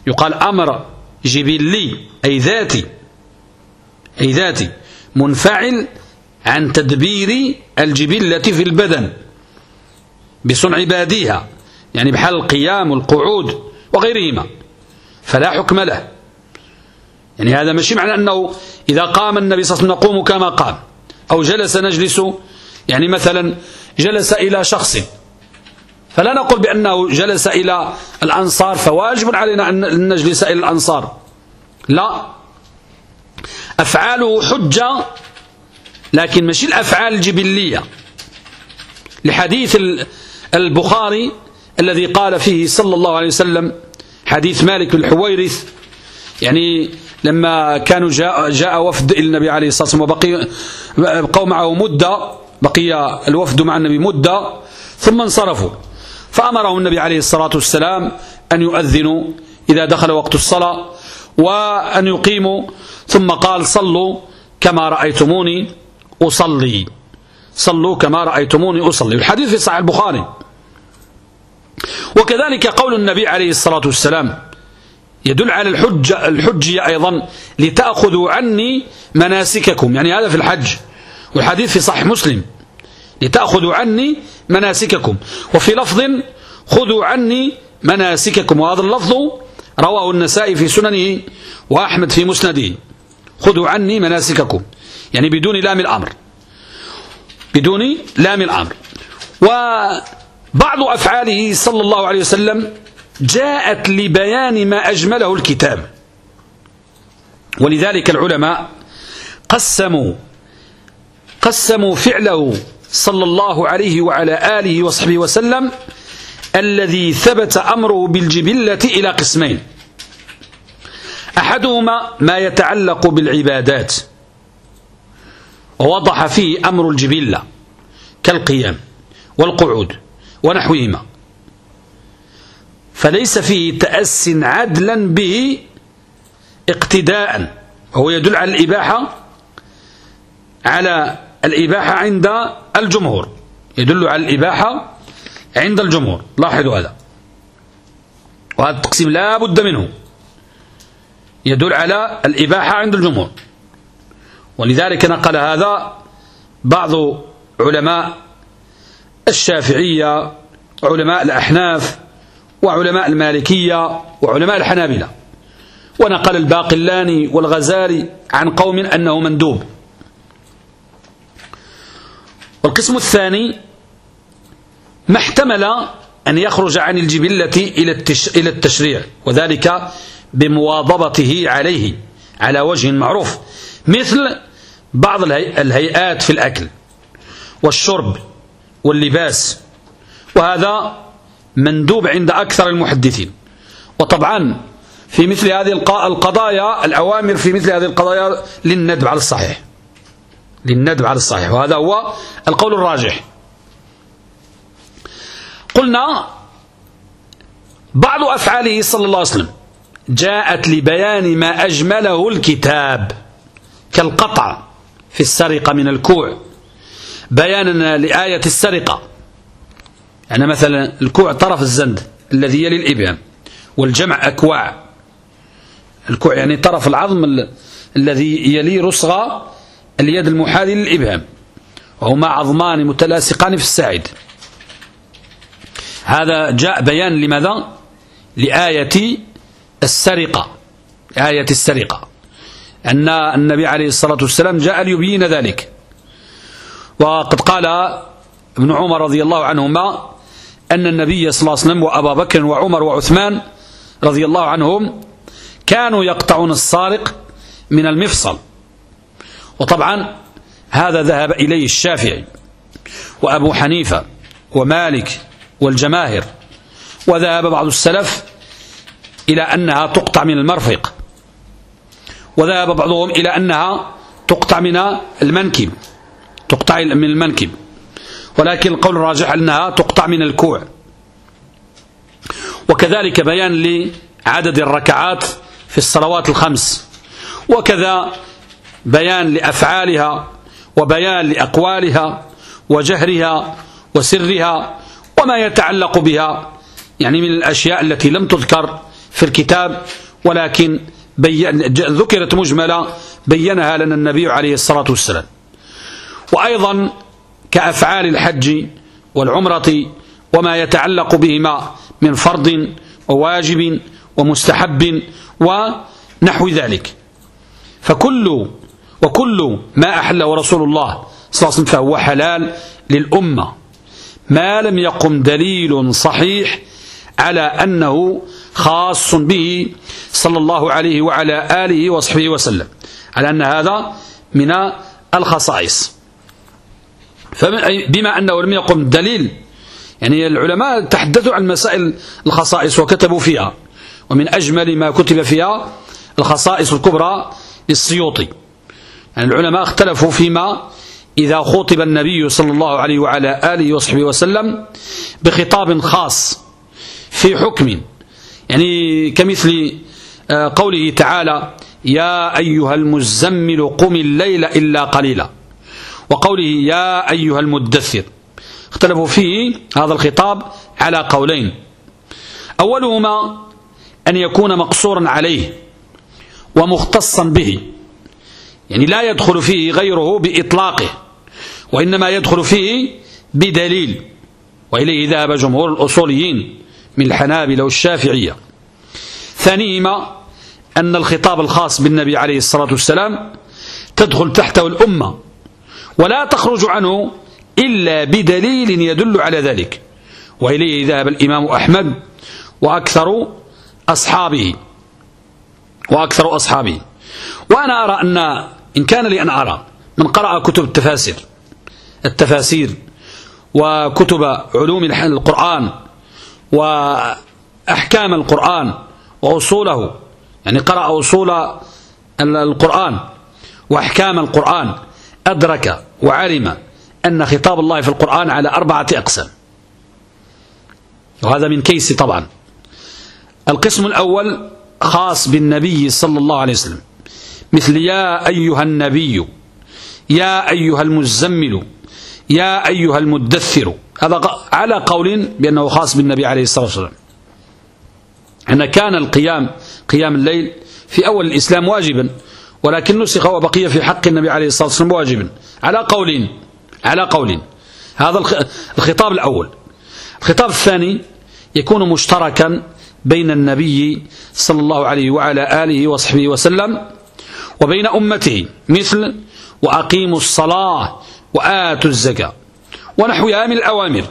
يقال أمر جبلي أي ذاتي أي ذاتي منفعل عن تدبير الجبلة في البدن بصنع باديها يعني بحال القيام والقعود وغيرهما فلا حكم له. يعني هذا ماشي معنى أنه إذا قام النبي صلى الله عليه وسلم نقوم كما قام أو جلس نجلس يعني مثلا جلس إلى شخص فلا نقول بأنه جلس إلى الأنصار فواجب علينا أن نجلس إلى الأنصار لا. أفعاله حجة لكن مش الأفعال الجبلية. لحديث البخاري الذي قال فيه صلى الله عليه وسلم حديث مالك الحويرث يعني لما كانوا جاء, جاء وفد النبي عليه الصلاة والسلام وبقي بقوا معه مدة بقي الوفد مع النبي مدة ثم انصرفوا. فأمره النبي عليه الصلاة والسلام أن يؤذنوا إذا دخل وقت الصلاة وأن يقيموا ثم قال صلوا كما رأيتموني. أصلي. صلوا كما رأيتموني أصلي. الحديث في صحيح البخاري. وكذلك قول النبي عليه الصلاة والسلام يدل على الحجة الحجية أيضا لتأخذوا عني مناسككم. يعني هذا في الحج. والحديث في صحيح مسلم. لتأخذوا عني مناسككم. وفي لفظ خذوا عني مناسككم. وهذا اللفظ رواه النسائي في سننه وأحمد في مسنده. خذوا عني مناسككم. يعني بدون لام الأمر. بدون لام الأمر. وبعض أفعاله صلى الله عليه وسلم جاءت لبيان ما أجمله الكتاب. ولذلك العلماء قسموا قسموا فعله صلى الله عليه وعلى آله وصحبه وسلم الذي ثبت أمره بالجبلة إلى قسمين. أحدهما ما يتعلق بالعبادات. ووضح فيه أمر الجبلة كالقيام والقعود ونحوهما. فليس فيه تأس عدلا به اقتداء وهو يدل على الإباحة على الإباحة عند الجمهور. يدل على الإباحة عند الجمهور. لاحظوا هذا. وهذا التقسيم لا بد منه. يدل على الإباحة عند الجمهور. ولذلك نقل هذا بعض علماء الشافعية علماء الأحناف وعلماء المالكية وعلماء الحنابلة. ونقل الباقلاني والغزالي عن قوم أنه مندوب. والقسم الثاني ما احتمل أن يخرج عن الجبلة إلى التشريع وذلك بمواظبته عليه على وجه معروف. مثل بعض الهيئات في الأكل والشرب واللباس وهذا مندوب عند أكثر المحدثين. وطبعا في مثل هذه القضايا الأوامر في مثل هذه القضايا للندب على الصحيح. للندب على الصحيح. وهذا هو القول الراجح. قلنا بعض أفعاله صلى الله عليه وسلم جاءت لبيان ما أجمله الكتاب كالقطع. في السرقة من الكوع. بيانا لآية السرقة. يعني مثلا الكوع طرف الزند الذي يلي الإبهام والجمع أكواع. الكوع يعني طرف العظم الذي يلي رسغ اليد المحاذي للإبهام. وهما عظمان متلاصقان في الساعد. هذا جاء بيان لماذا؟ لآية السرقة. آية السرقة. أن النبي عليه الصلاة والسلام جاء ليبين ذلك. وقد قال ابن عمر رضي الله عنهما أن النبي صلى الله عليه وسلم وأبا بكر وعمر وعثمان رضي الله عنهم كانوا يقطعون السارق من المفصل. وطبعا هذا ذهب إليه الشافعي وأبو حنيفة ومالك والجماهر وذهب بعض السلف إلى أنها تقطع من المرفق. وذهب بعضهم إلى أنها تقطع من المنكب تقطع من المنكب. ولكن القول الراجح أنها تقطع من الكوع. وكذلك بيان لعدد الركعات في الصلوات الخمس. وكذا بيان لأفعالها وبيان لأقوالها وجهرها وسرها وما يتعلق بها يعني من الأشياء التي لم تذكر في الكتاب ولكن ذكرت مجملة بينها لنا النبي عليه الصلاة والسلام. وأيضا كأفعال الحج والعمرة وما يتعلق بهما من فرض وواجب ومستحب ونحو ذلك. فكل وكل ما أحله رسول الله صلى الله عليه وسلم فهو حلال للأمة. ما لم يقم دليل صحيح على أنه خاص به صلى الله عليه وعلى آله وصحبه وسلم على أن هذا من الخصائص. بما أنه لم يقم دليل يعني العلماء تحدثوا عن مسائل الخصائص وكتبوا فيها ومن أجمل ما كتب فيها الخصائص الكبرى للسيوطي. يعني العلماء اختلفوا فيما إذا خطب النبي صلى الله عليه وعلى آله وصحبه وسلم بخطاب خاص في حكم يعني كمثل آه، قوله تعالى يا أيها المزمل قم الليل إلا قليلا. وقوله يا أيها المدثر. اختلفوا فيه هذا الخطاب على قولين. أولهما أن يكون مقصورا عليه ومختصا به. يعني لا يدخل فيه غيره بإطلاقه وإنما يدخل فيه بدليل. وإليه ذهب جمهور الأصوليين. من الحنابلة والشافعية. ثانيهما أن الخطاب الخاص بالنبي عليه الصلاة والسلام تدخل تحته الأمة ولا تخرج عنه إلا بدليل يدل على ذلك. وإليه ذهب الإمام أحمد وأكثر أصحابه. وأكثر أصحابه. وأنا أرى أن إن كان لي أن أرى من قرأ كتب التفاسير التفاسير وكتب علوم القرآن وأحكام القرآن وأصوله يعني قرأ أصول القرآن وأحكام القرآن أدرك وعلم أن خطاب الله في القرآن على أربعة أقسام. وهذا من كيس طبعا. القسم الأول خاص بالنبي صلى الله عليه وسلم مثل يا أيها النبي يا أيها المزمل يا أيها المدثر هذا على قول بأنه خاص بالنبي عليه الصلاة والسلام. أن كان القيام قيام الليل في أول الإسلام واجبا ولكن نسخ وبقي في حق النبي عليه الصلاة والسلام واجبا. على قول على قول. هذا الخطاب الأول. الخطاب الثاني يكون مشتركا بين النبي صلى الله عليه وعلى آله وصحبه وسلم وبين أمته مثل وأقيموا الصلاة وآتوا الزكاة ونحوها من الأوامر.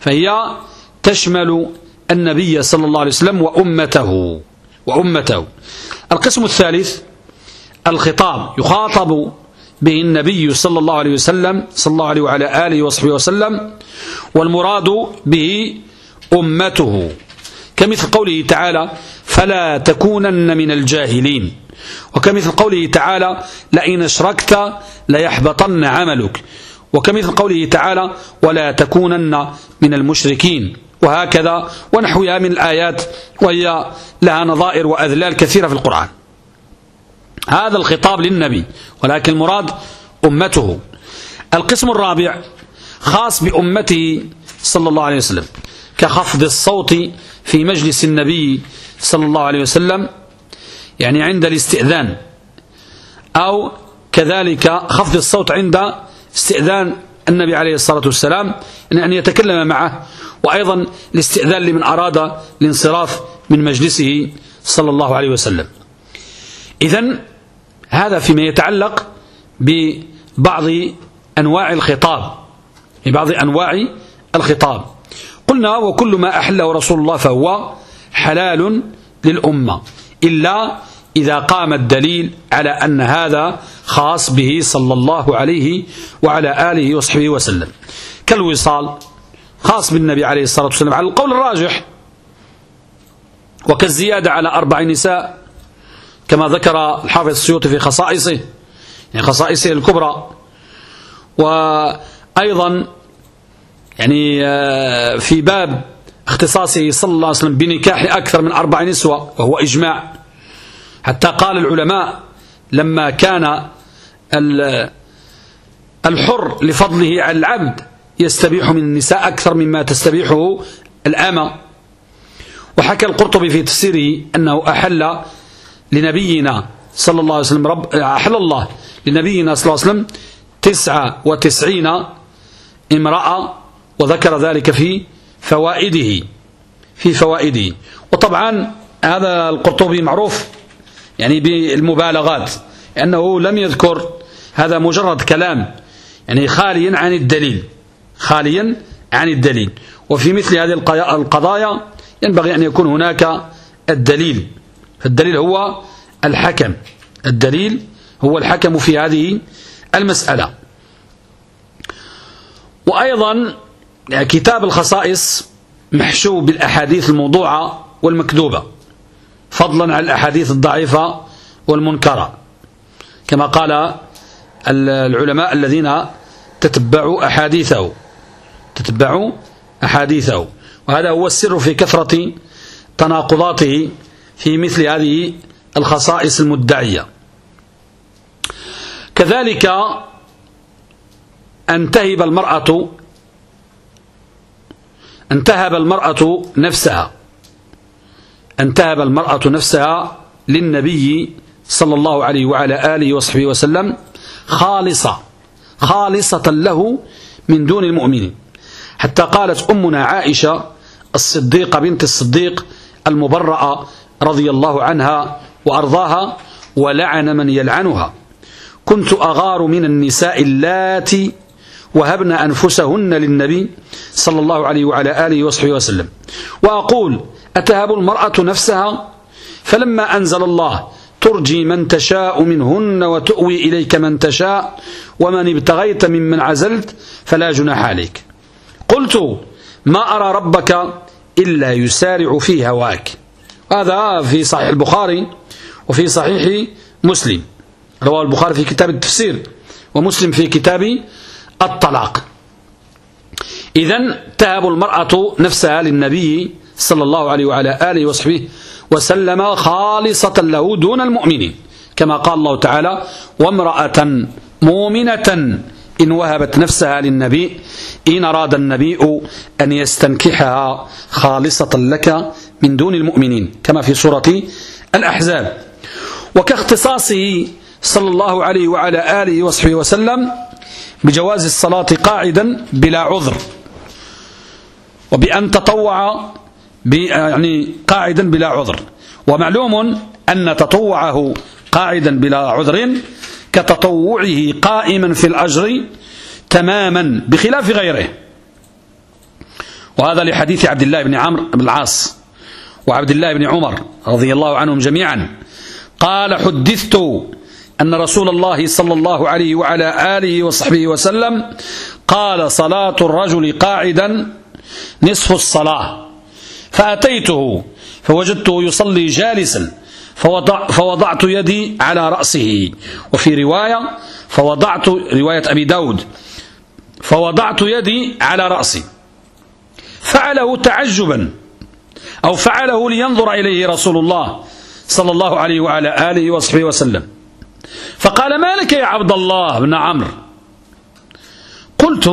فهي تشمل النبي صلى الله عليه وسلم وأمته وأمته. القسم الثالث الخطاب. يخاطب به النبي صلى الله عليه وسلم صلى الله عليه وعلى آله وصحبه وسلم والمراد به أمته. كمثل قوله تعالى فلا تكونن من الجاهلين وكمثل قوله تعالى لئن أشركت ليحبطن عملك وكمثل قوله تعالى ولا تكونن من المشركين وهكذا ونحوها من الآيات وهي لها نظائر وأذلال كثيرة في القرآن. هذا الخطاب للنبي ولكن المراد أمته. القسم الرابع خاص بأمته صلى الله عليه وسلم كخفض الصوت في مجلس النبي صلى الله عليه وسلم يعني عند الاستئذان أو كذلك خفض الصوت عند استئذان النبي عليه الصلاة والسلام أن يتكلم معه وأيضا الاستئذان لمن أراد الانصراف من مجلسه صلى الله عليه وسلم. إذن هذا فيما يتعلق ببعض أنواع الخطاب ببعض أنواع الخطاب. قلنا وكل ما أحله رسول الله فهو حلال للأمة إلا إذا قام الدليل على أن هذا خاص به صلى الله عليه وعلى آله وصحبه وسلم. كالوصال خاص بالنبي عليه الصلاة والسلام على القول الراجح. وكالزيادة على أربع نساء كما ذكر الحافظ السيوطي في خصائصه يعني خصائصه الكبرى. وأيضا يعني آه، في باب اختصاصه صلى الله عليه وسلم بنكاح أكثر من أربع نسوة وهو إجماع. حتى قال العلماء لما كان الحر لفضله على العبد يستبيح من النساء أكثر مما تستبيحه الأمة. وحكى القرطبي في تفسيره أنه أحل لنبينا صلى الله عليه وسلم رب أحل الله لنبينا صلى الله عليه وسلم تسعة وتسعين امرأة وذكر ذلك في فوائده في فوائده. وطبعا هذا القرطبي معروف يعني بالمبالغات لأنه لم يذكر هذا مجرد كلام يعني خاليا عن الدليل خاليا عن الدليل. وفي مثل هذه القضايا ينبغي أن يكون هناك الدليل. فالدليل هو الحكم. الدليل هو الحكم في هذه المسألة. وأيضا كتاب الخصائص محشو بالأحاديث الموضوعة والمكذوبة. فضلا عن الأحاديث الضعيفة والمنكرة. كما قال العلماء الذين تتبعوا أحاديثه. تتبعوا أحاديثه. وهذا هو السر في كثرة تناقضاته في مثل هذه الخصائص المدعية. كذلك أن تهب المرأة أن تهب المرأة نفسها. أن تهب المرأة نفسها للنبي صلى الله عليه وعلى آله وصحبه وسلم خالصة خالصة له من دون المؤمنين. حتى قالت أمنا عائشة الصديقة بنت الصديق المبرأة رضي الله عنها وأرضاها ولعن من يلعنها. كنت أغار من النساء اللاتي وهبن أنفسهن للنبي صلى الله عليه وعلى آله وصحبه وسلم. وأقول أتهب المرأة نفسها؟ فلما أنزل الله ترجي من تشاء منهن وتؤوي إليك من تشاء ومن ابتغيت ممن عزلت فلا جناح عليك. قلت ما أرى ربك إلا يسارع في هواك. هذا في صحيح البخاري وفي صحيح مسلم. رواه البخاري في كتاب التفسير ومسلم في كتاب الطلاق. إذا تهب المرأة نفسها للنبي صلى الله عليه وعلى آله وصحبه وسلم خالصة له دون المؤمنين. كما قال الله تعالى وامرأة مؤمنة إن وهبت نفسها للنبي إن أراد النبي أن يستنكحها خالصة لك من دون المؤمنين. كما في سورة الأحزاب. وكاختصاصه صلى الله عليه وعلى آله وصحبه وسلم بجواز الصلاة قاعدا بلا عذر وبأن تطوع يعني قاعدا بلا عذر. ومعلوم أن تطوعه قاعدا بلا عذر كتطوعه قائما في الأجر تماما بخلاف غيره. وهذا لحديث عبد الله بن عمرو بن العاص وعبد الله بن عمر رضي الله عنهم جميعا. قال حدثت أن رسول الله صلى الله عليه وعلى آله وصحبه وسلم قال صلاة الرجل قاعدا نصف الصلاة. فأتيته فوجدته يصلي جالسا فوضع فوضعت يدي على رأسه. وفي رواية فوضعت رواية أبي داود فوضعت يدي على رأسي. فعله تعجبا أو فعله لينظر إليه رسول الله صلى الله عليه وعلى آله وصحبه وسلم. فقال ما لك يا عبد الله بن عمرو؟ قلت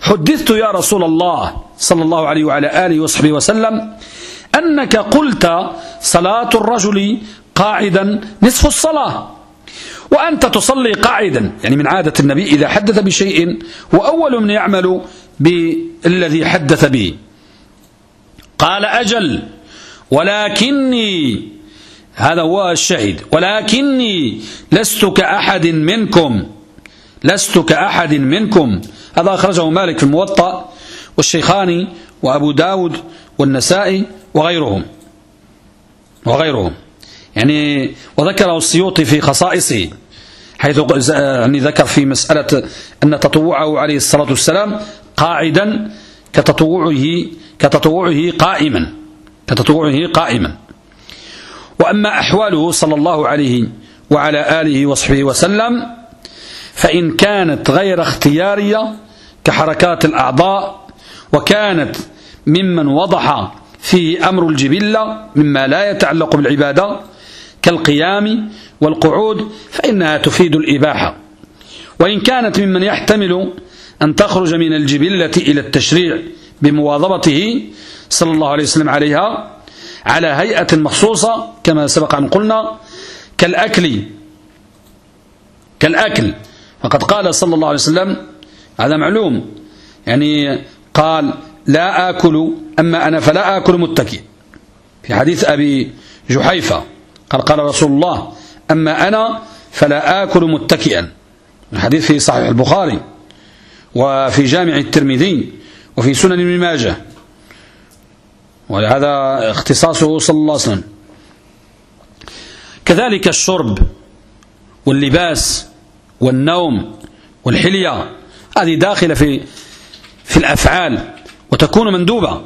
حدثت يا رسول الله صلى الله عليه وعلى آله وصحبه وسلم أنك قلت صلاة الرجل قاعدا نصف الصلاة وأنت تصلي قاعدا يعني من عادة النبي إذا حدث بشيء وأول من يعمل بالذي حدث به. قال أجل ولكني هذا هو الشهيد ولكني لست كأحد منكم لست كأحد منكم هذا أخرجه مالك في الموطأ والشيخاني وأبو داود والنسائي وغيرهم. وغيرهم. يعني وذكره السيوطي في خصائصه حيث يعني ذكر في مسألة أن تطوعه عليه الصلاة والسلام قاعدا كتطوعه كتطوعه قائما كتطوعه قائما. وأما أحواله صلى الله عليه وعلى آله وصحبه وسلم فإن كانت غير اختيارية كحركات الأعضاء وكانت ممن وضح فيه أمر الجبلة مما لا يتعلق بالعبادة كالقيام والقعود فإنها تفيد الإباحة. وإن كانت ممن يحتمل أن تخرج من الجبلة إلى التشريع بمواظبته صلى الله عليه وسلم عليها على هيئة مخصوصة كما سبق أن قلنا كالأكل كالأكل فقد قال صلى الله عليه وسلم هذا معلوم يعني قال لا آكل أما أنا فلا آكل متكئ. في حديث أبي جحيفة قال قال رسول الله أما أنا فلا آكل متكئا. الحديث في صحيح البخاري وفي جامع الترمذي وفي سنن ابن ماجه. وهذا اختصاصه صلى الله عليه وسلم. كذلك الشرب واللباس والنوم والحلية هذه داخلة في في الأفعال وتكون مندوبة.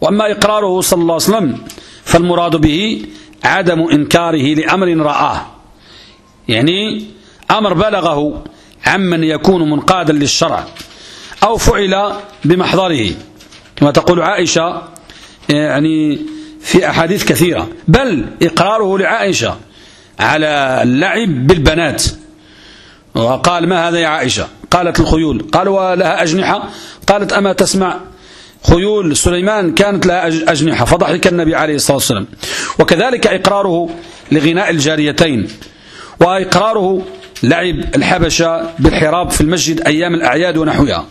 وأما إقراره صلى الله عليه وسلم فالمراد به عدم إنكاره لأمر رآه. يعني أمر بلغه عمن يكون منقادا للشرع أو فعل بمحضره. كما تقول عائشة يعني في أحاديث كثيرة بل إقراره لعائشة على اللعب بالبنات. وقال ما هذا يا عائشة؟ قالت الخيول. قال ولها أجنحة؟ قالت أما تسمع خيول سليمان كانت لها أجنحة. فضحك النبي عليه الصلاة والسلام. وكذلك إقراره لغناء الجاريتين. وإقراره لعب الحبشة بالحراب في المسجد أيام الأعياد ونحوها.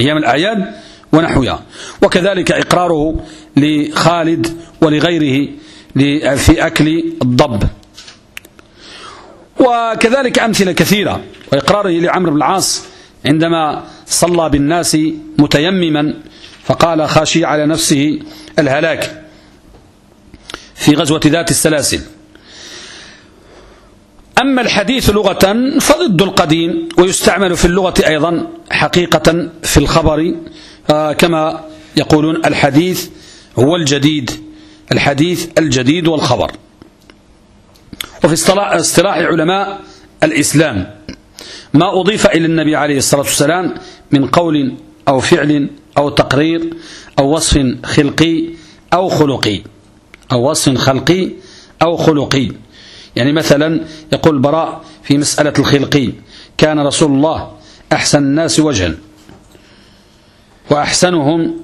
أيام الأعياد ونحوها. وكذلك إقراره لخالد ولغيره في أكل الضب. وكذلك أمثلة كثيرة وإقراره لعمرو بن العاص عندما صلى بالناس متيمما فقال خاشي على نفسه الهلاك في غزوة ذات السلاسل. أما الحديث لغة فضد القديم ويستعمل في اللغة أيضا حقيقة في الخبر آه، كما يقولون الحديث هو الجديد الحديث الجديد والخبر. وفي اصطلاح علماء الإسلام. ما أضيف إلى النبي عليه الصلاة والسلام من قول أو فعل أو تقرير أو وصف خلقي أو خلقي. أو وصف خلقي أو خلقي. يعني مثلا يقول البراء في مسألة الخلقي. كان رسول الله أحسن الناس وجها. وأحسنهم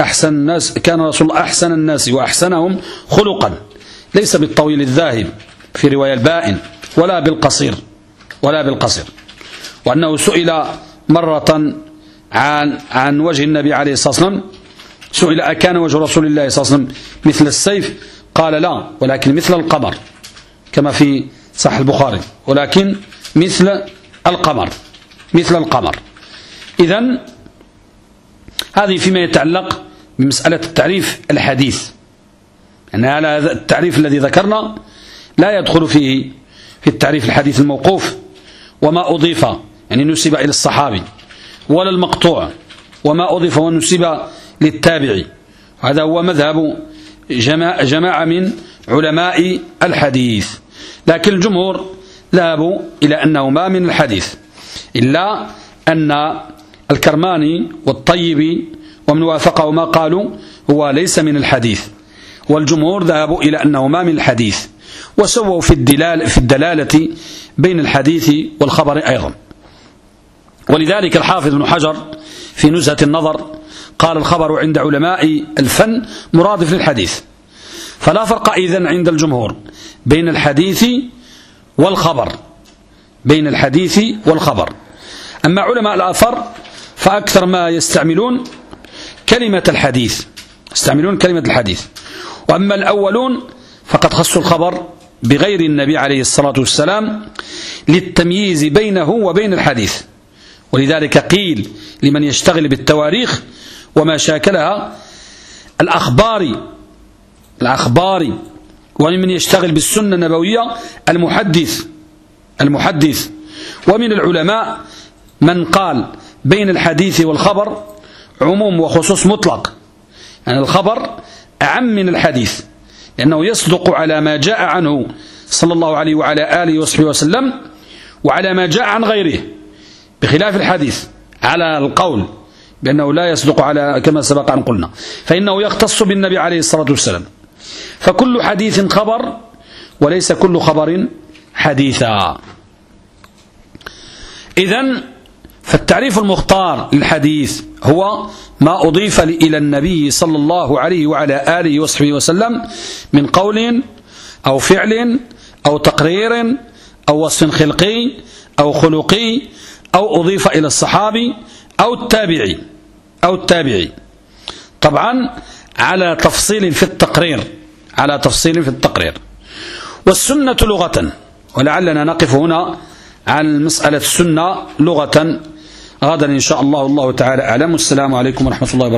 أحسن الناس كان رسول الله أحسن الناس وأحسنهم خلقا. ليس بالطويل الذاهب. في رواية البائن ولا بالقصير ولا بالقصير. وأنه سئل مرة عن عن وجه النبي عليه الصلاة والسلام. سئل أكان وجه رسول الله صلى الله عليه وسلم مثل السيف؟ قال لا ولكن مثل القمر كما في صح البخاري. ولكن مثل القمر مثل القمر. إذا هذه فيما يتعلق بمسألة التعريف الحديث. يعني هذا التعريف الذي ذكرنا لا يدخل فيه في التعريف الحديث الموقوف وما أضيف يعني نسب إلى الصحابي ولا المقطوع وما أضيف ونسب للتابعي. هذا هو مذهب جماعة من علماء الحديث. لكن الجمهور ذهبوا إلى أنه ما من الحديث إلا أن الكرماني والطيبي ومن وافقه ما قالوا هو ليس من الحديث. والجمهور ذهبوا إلى أنه ما من الحديث. وسووا في, الدلال في الدلالة بين الحديث والخبر أيضا. ولذلك الحافظ بن حجر في نزهة النظر قال الخبر عند علماء الفن مرادف للحديث فلا فرق إذن عند الجمهور بين الحديث والخبر. بين الحديث والخبر. أما علماء الآثار فأكثر ما يستعملون كلمة الحديث. يستعملون كلمة الحديث. وأما الأولون فقد خصوا الخبر بغير النبي عليه الصلاة والسلام للتمييز بينه وبين الحديث. ولذلك قيل لمن يشتغل بالتواريخ وما شاكلها الأخبار الأخبار ومن يشتغل بالسنة النبوية المحدث المحدث. ومن العلماء من قال بين الحديث والخبر عموم وخصوص مطلق. يعني الخبر أعم من الحديث. لأنه يصدق على ما جاء عنه صلى الله عليه وعلى آله وصحبه وسلم وعلى ما جاء عن غيره بخلاف الحديث على القول بأنه لا يصدق على كما سبق أن قلنا. فإنه يختص بالنبي عليه الصلاة والسلام. فكل حديث خبر وليس كل خبر حديثا. إذن فالتعريف المختار للحديث هو ما أضيف إلى النبي صلى الله عليه وعلى آله وصحبه وسلم من قول أو فعل أو تقرير أو وصف خلقي أو خلقي أو أضيف إلى الصحابي أو التابعي أو التابعي. طبعا على تفصيل في التقرير على تفصيل في التقرير. والسنة لغة ولعلنا نقف هنا عن مسألة السنة لغة. غدا إن شاء الله الله تعالى أعلم. والسلام عليكم ورحمة الله وبركاته.